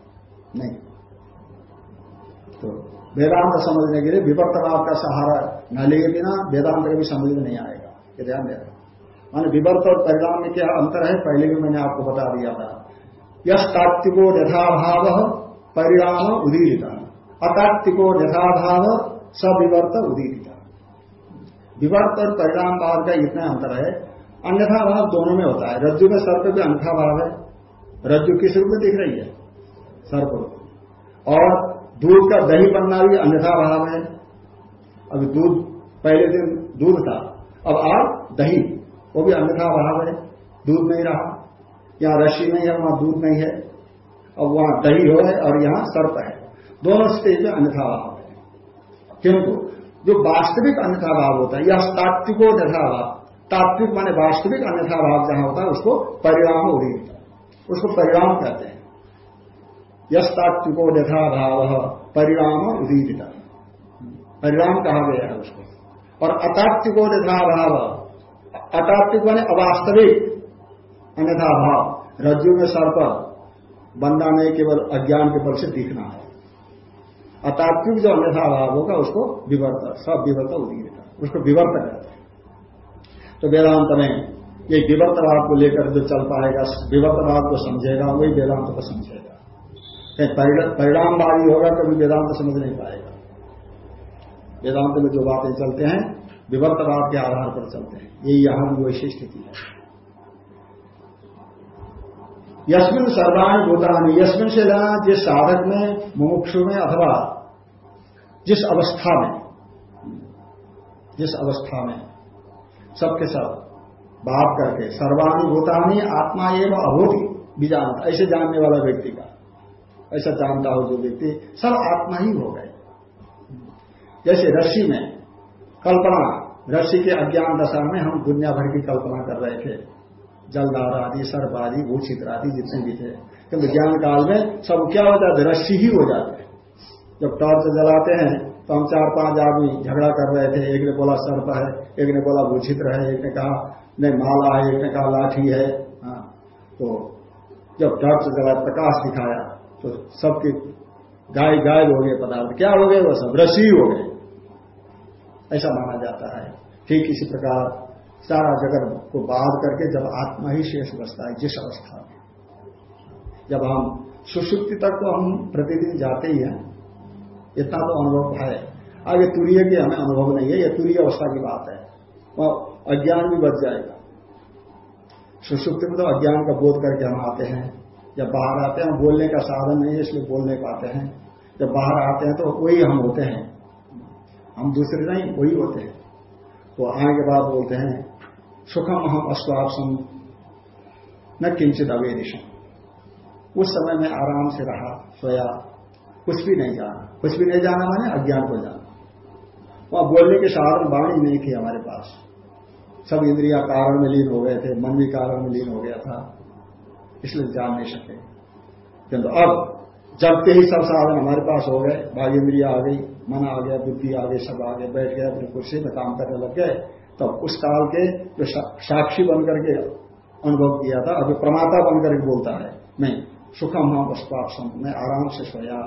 नहीं। वेदांत समझने के लिए विवर्तवाद का सहारा न लिए बिना वेदांत का भी समझ में नहीं आएगा। ये ध्यान देना। माने विवर्त और परिणाम में क्या अंतर है? पहले भी मैंने आपको बता दिया था। यश तात्विको यथाभाव परिणाम उदीरिता। अतात्विको यथाभाव सविवर्त उदीरिता। विवर्त और परिणाम भाव का इतना अंतर है। अन्यथा भाव दोनों में होता है। रज्जु में सर्प भी अन्यथा भाव है। रज्जु किस रूप में दिख रही है? सर्प और दूध का दही बनना भी अन्यथा भाव है। अभी दूध, पहले दिन दूध था, अब आज दही, वो भी अन्यथा भाव है। दूध नहीं रहा, यहाँ रशी नहीं है, वहाँ दूध नहीं है। अब वहाँ दही हो है और यहाँ सर्प है। दोनों स्टेज में अन्यथा भाव है। किंतु जो वास्तविक अन्यथा भाव होता है, यह तात्विको भाव। तात्विक माने वास्तविक अन्यथा भाव जहाँ होता है, उसको परिणाम उदीत उसको परिणाम कहते हैं। यश तात्विको यथा भाव परिणाम उदीत परिणाम कहा गया है उसको? और अतात्विको यथा भाव अतात्विक माने अवास्तविक। अन्यथा भाव। रज्जु में सर्प। बंदा में केवल अज्ञान के बल से दिखना है। अतात्विक जो अन्यथा भाव होगा, उसको विवर्त सब विवर्त उदीरता उसको विवर्त कहते हैं। तो वेदांत में ये विवर्त भाव को लेकर जो चल पाएगा, विवर्त भाव को समझेगा, वही वेदांत को समझेगा। परिणामवादी होगा कभी वेदांत समझ नहीं पाएगा। वेदांत में जो बातें चलते हैं भाव के आधार पर चलते हैं। यही यहाँ की वैसी स्थिति है। यशमिन सर्वाणी भूतानी यशमिन से लेना जिस साधक में, मुमुक्षु में अथवा जिस अवस्था में, जिस अवस्था में, सबके सब बात करके सर्वाणी भूतानी, आत्मा एवं अभूति, भी जानता, ऐसे जानने वाला व्यक्ति का। ऐसा जानता हो जो व्यक्ति सब आत्मा ही हो गए। जैसे रस्सी में कल्पना रस्सी के अज्ञान दशा में हम दुनिया भर की कल्पना कर रहे थे। जलदार आदि सर्प आदि भूचित्र आदि जितने भी थे। किंतु ज्ञान काल में सब क्या हो जाते रस्सी ही हो जाते जब टॉर्च जलाते हैं तो हम चार पाँच आदमी झगड़ा कर रहे थे। एक ने बोला सर्प है। एक ने बोला भूषित्र है एक ने कहा, नहीं, माला है। एक ने कहा, लाठी है। हाँ तो जब टॉर्च जला, प्रकाश दिखाया तो सबके गाय गायब हो गए पदार्थ। क्या हो गए? वो सब रसी हो गए। ऐसा माना जाता है। ठीक इसी प्रकार सारा जगत को बाध करके जब आत्मा ही शेष बसता है, जिस अवस्था में। जब हम सुसुप्ति तक तो हम प्रतिदिन जाते ही हैं, इतना तो अनुभव है। आगे तुरीय के हमें अनुभव नहीं है यह तुरीय अवस्था की बात है। वह अज्ञान भी बच जाएगा। सुसुप्ति में तो अज्ञान का बोध करके हम आते हैं। जब बाहर आते हैं बोलने का साधन नहीं है, इसलिए बोलने पाते हैं। जब बाहर आते हैं तो वही हम होते हैं। हम दूसरे नहीं, वही होते हैं। तो आने के बाद बोलते हैं, सुखम हम अस्वापसम न किंचित अवेदिशम उस समय में आराम से रहा, सोया, कुछ भी नहीं जाना। कुछ भी नहीं जाना माने अज्ञान को जाना। वहाँ बोलने के साधन वाणी नहीं थी हमारे पास। सब इंद्रिया कारण में लीन हो गए थे, मन भी कारण में लीन हो गया था। इसलिए जान नहीं सके किंतु अब जबते ही सब साधन हमारे पास हो गए भाग इंद्रिया आ गई, मन आ गया, बुद्धि आ गई, सब आ गए, बैठ गया, अपनी कुर्सी में काम करने लग गए, तब उस काल के जो साक्षी बन करके अनुभव किया था अभी प्रमाता बन करके बोलता है मैं सुखम हूँ पुष्पाक्षम मैं आराम से सोया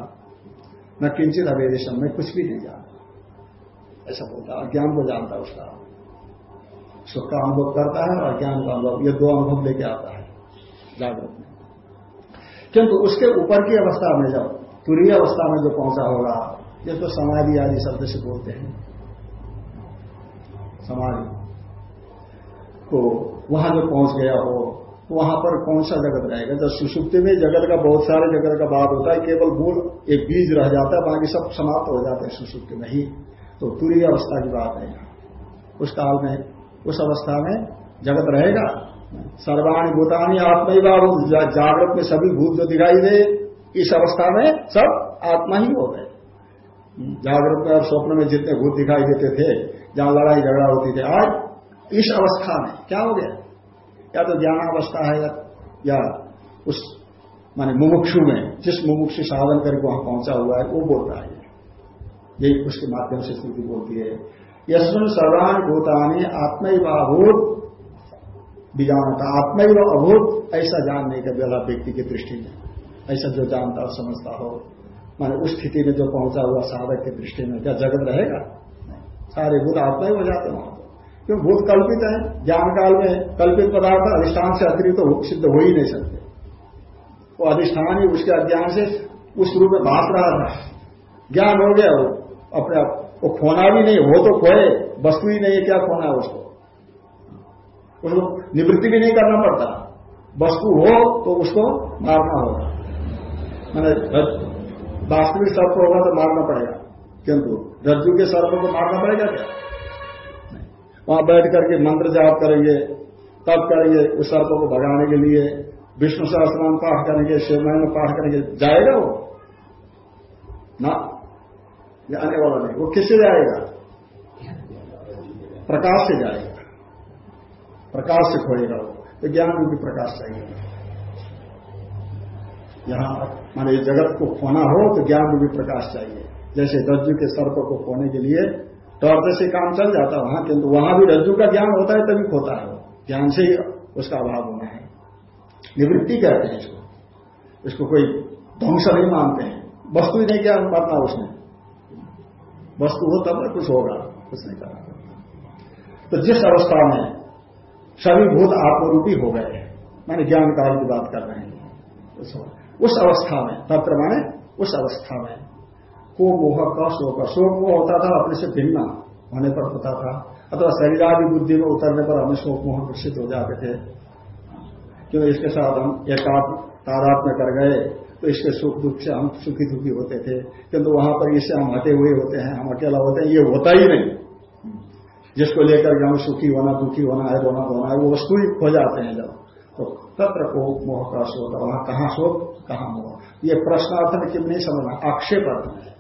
न किंचित अवेदिशम में कुछ भी नहीं जानता ऐसा बोलता अज्ञान को जानता उसका। सुख का अनुभव करता है और अज्ञान का अनुभव, ये दो अनुभव लेके आता है। जागृत में किंतु उसके ऊपर की अवस्था में जब तुरीय अवस्था में जो पहुँचा होगा, ये तो समाधि आदि शब्द से बोलते हैं। समाधि को वहाँ जो पहुँच गया हो, वहाँ पर कौन सा जगत रहेगा? जब सुसुप्ति में जगत का बहुत सारे जगत का बात होता है, केवल मूल एक बीज रह जाता है, बाकी सब समाप्त हो जाते हैं सुसुप्ति में ही। तो तुरीय अवस्था की बात है। उस काल में, उस अवस्था में जगत रहेगा? सर्वाणी भूतानी आत्मा ही बाबू जागृत में सभी भूत जो दिखाई दे इस अवस्था में सब आत्मा ही हो गए। जागृत में और स्वप्न में जितने भूत दिखाई देते थे जहाँ लड़ाई झगड़ा होती थी आज इस अवस्था में क्या हो गया? या तो ज्ञान अवस्था है या, या उस माने मुमुक्षु में जिस मुमुक्षु साधन करके वहाँ पहुँचा हुआ है वो बोल रहा है। यही उसके माध्यम से स्थिति बोलती है। यशवन सर्वान भूतानी आत्मैव आत्मा ही आत्मैव अभूत, ऐसा जान नहीं कर बेला व्यक्ति की दृष्टि में। ऐसा जो जानता हो समझता हो, माने उस स्थिति में जो पहुँचा हुआ साधक की दृष्टि में, क्या जगत रहेगा? सारे भूत आत्मा ही हो जाते वहाँ क्यों? भूत कल्पित है, ज्ञान काल में कल्पित पदार्थ अधिष्ठान से अतिरिक्त तो सिद्ध हो ही नहीं सकते। वो अधिष्ठान ही उसके अज्ञान से उस रूप में भाग रहा था। ज्ञान हो गया वो। अपने आप वो खोना भी नहीं हो तो खोए, वस्तु ही नहीं है, क्या खोना है उसको? उसको निवृत्ति भी नहीं करना पड़ता। वस्तु हो तो उसको मारना होगा। मैंने वास्तविक सर्प होगा तो मारना पड़ेगा। किंतु रज्जु के सर्प को मारना पड़ेगा क्या? वहाँ बैठ करके मंत्र जाप करेंगे तब करेंगे, उस सर्प को भगाने के लिए, विष्णु सहस्रनाम पाठ करेंगे शिवमय में पाठ करेंगे जाएगा वो? ना। जाने वाला नहीं। वो किससे जाएगा? प्रकाश से जाएगा। प्रकाश से खोएगा वो तो ज्ञान रूपी प्रकाश चाहिए। यहाँ माने जगत को खोना हो तो ज्ञान रूपी प्रकाश चाहिए। जैसे रज्जु के सर्प को खोने के लिए टॉर्च से काम चल जाता है, वहाँ किंतु वहाँ भी रज्जु का ज्ञान होता है, तभी खोता है वो। ज्ञान से ही उसका अभाव होना है। निवृत्ति कहते हैं इसको। इसको कोई ध्वंस नहीं मानते हैं। वस्तु ही नहीं क्या मानना उसने। वस्तु हो तब कुछ होगा, कुछ नहीं करना। तो जिस अवस्था में सभी भूत आत्मरूपी हो गए हैं। माने ज्ञान काल की बात कर रहे हैं। उस अवस्था में तत्र माने उस अवस्था में। को मोह का शोक शोक मोह होता था, अपने से भिन्न होने पर होता था। अथवा शरीरादि बुद्धि में उतरने पर हमें शोक मोह विकसित हो जाते थे। क्यों? इसके साथ हम एकात्म तादात्म्य कर गए तो इसके सुख दुख से हम सुखी दुखी होते थे। किंतु वहाँ पर इससे हम हटे हुए होते हैं, हम अकेला होते हैं, ये होता ही नहीं। जिसको लेकर के हमें सुखी होना, दुखी होना है, रोना धोना है, वो वस्तु ही खो जाते हैं जब। तो तत्र को मोह का शोक, वहाँ कहाँ शोक, कहाँ मोह? ये प्रश्नार्थ में किम नहीं समझना, आक्षेप अर्थ में।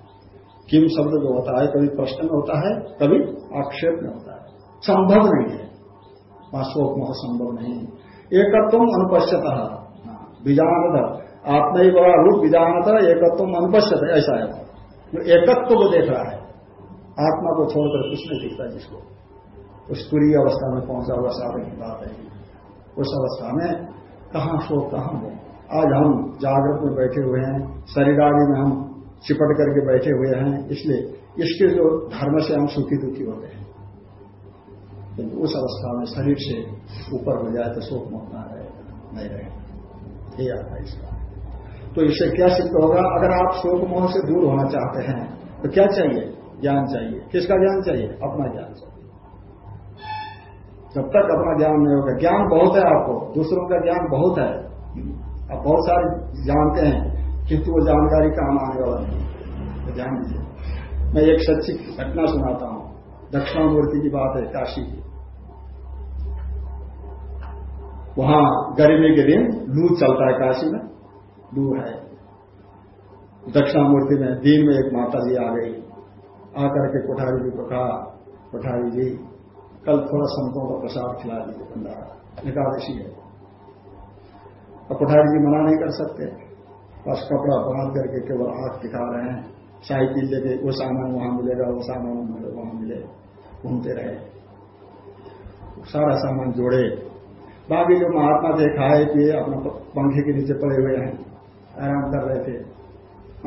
किम शब्द जो होता है, कभी प्रश्न में होता है, कभी आक्षेप में होता है। संभव नहीं है। वहाँ शोक, मोह संभव नहीं एकत्व अनुपश्यत। बीजानत। आत्मा ही बड़ा रूप, बीजानत एकत्व अनुपश्यत, ऐसा है। जो एकत्व को देख रहा है, आत्मा को छोड़कर कुछ नहीं दिखता जिसको। उस पूरी अवस्था में पहुँचा हुआ साधन की बात है। उस अवस्था में कहाँ शोक कहाँ हो? आज हम जागृत में बैठे हुए हैं, शरीर आदि में हम चिपट करके बैठे हुए हैं, इसलिए इसके जो धर्म से हम सुखी दुखी होते हैं। किंतु उस अवस्था में शरीर से ऊपर हो जाए तो शोक मोहना रहेगा नहीं रहेगा ये आता है इसका। तो इससे क्या सिद्ध होगा? अगर आप शोक मोह से दूर होना चाहते हैं तो क्या चाहिए? ज्ञान चाहिए। किसका ज्ञान चाहिए? अपना ज्ञान चाहिए। जब तक अपना ज्ञान नहीं होगा। ज्ञान बहुत है आपको। दूसरों का ज्ञान बहुत है। आप बहुत सारे जानते हैं, किंतु वो जानकारी काम आने वाला नहीं तो ध्यान दीजिए। मैं एक सच्ची घटना सुनाता हूँ। दक्षिणामूर्ति की बात है, काशी की। वहाँ गर्मी के दिन लू चलता है काशी में। लू है। दक्षिणामूर्ति में दिन में एक माता जी आ गई। आकर के कोठारी जी को कहा, कोठारी जी कल थोड़ा संतों का प्रसाद खिला दीजिए भंडारा एकादशी है। अब कोठारी जी मना नहीं कर सकते। बस कपड़ा बाँध करके केवल आँख दिखा रहे हैं। साइकिल लेके वो सामान वहाँ मिलेगा, वो सामान वहाँ मिले घूमते रहे। सारा सामान जोड़े। बाकी जो महात्मा थे, खाए, पिए, अपना पंखे के नीचे पड़े हुए हैं। आराम कर रहे थे।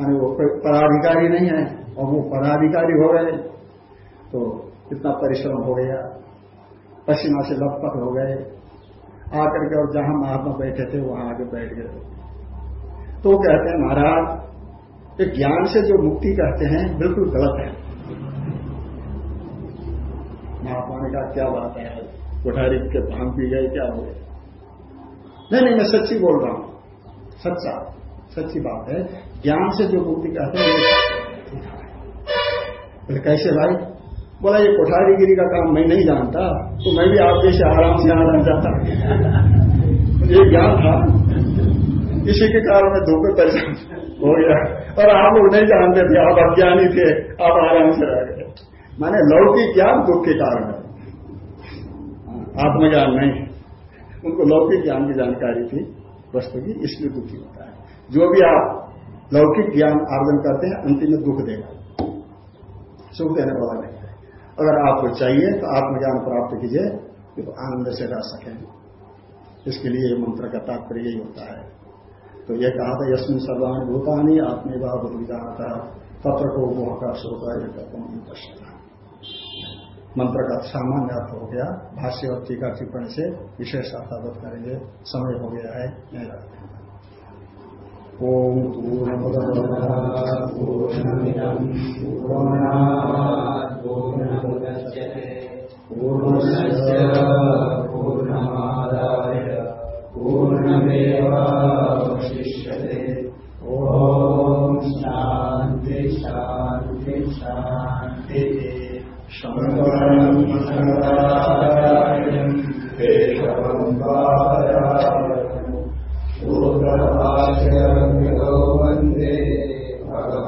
माने वो पदाधिकारी नहीं है, और वो पदाधिकारी हो गए। तो इतना परिश्रम हो गया। पश्चिमा से लपपथ हो गए। आकर के और जहाँ महात्मा बैठे थे, वहाँ आके बैठ गए। तो कहते हैं, महाराज ज्ञान से जो मुक्ति कहते हैं, बिल्कुल गलत है। महात्मा ने कहा, क्या बात है कोठारी के भाँग पी गए, क्या हो गए नहीं नहीं, मैं सच्ची बोल रहा हूँ। सच्चा, सच्ची बात है। ज्ञान से जो मुक्ति कहते हैं कैसे भाई? बोला, ये कोठारीगिरी का काम मैं नहीं जानता तो मैं भी आप जैसे आराम से आना चाहता ये ज्ञान था। इसी के कारण मैं धोखे परेशान हो गया। और आप लोग नहीं जानते थे, आप अज्ञानी थे, आप आराम से रह गए। माने लौकिक ज्ञान दुख के कारण है। आत्मज्ञान नहीं। उनको लौकिक ज्ञान की जानकारी थी, वस्तु की, इसलिए दुखी होता है। जो भी आप लौकिक ज्ञान आर्जन करते हैं, अंतिम में दुख देगा। सुख देने वाला नहीं। अगर आपको चाहिए तो आत्मज्ञान प्राप्त कीजिए तो आनंद से रह सकें। इसके लिए मंत्र का तात्पर्य यही होता है। तो ये कहा था यशमिन सर्वाणी भूतानी आत्मेवा बुद्धिजान था तत्र को मोह का शोक मंत्र का सामान्य अर्थ हो गया भाष्य और टीका टिप्पणी से विशेष अर्थावत करेंगे। समय हो गया है, नहीं रखते पूर्णमदः पूर्णमिदम् पूर्णात् पूर्णमुदच्यते पूर्णस्य पूर्णमादाय पूर्णमेवावशिष्यते ॐ शान्ति शान्ति शान्तिः शङ्करम् शङ्कराचार्यम् केशवम् पादरायणम् सूत्रभाष्यमितो वंदे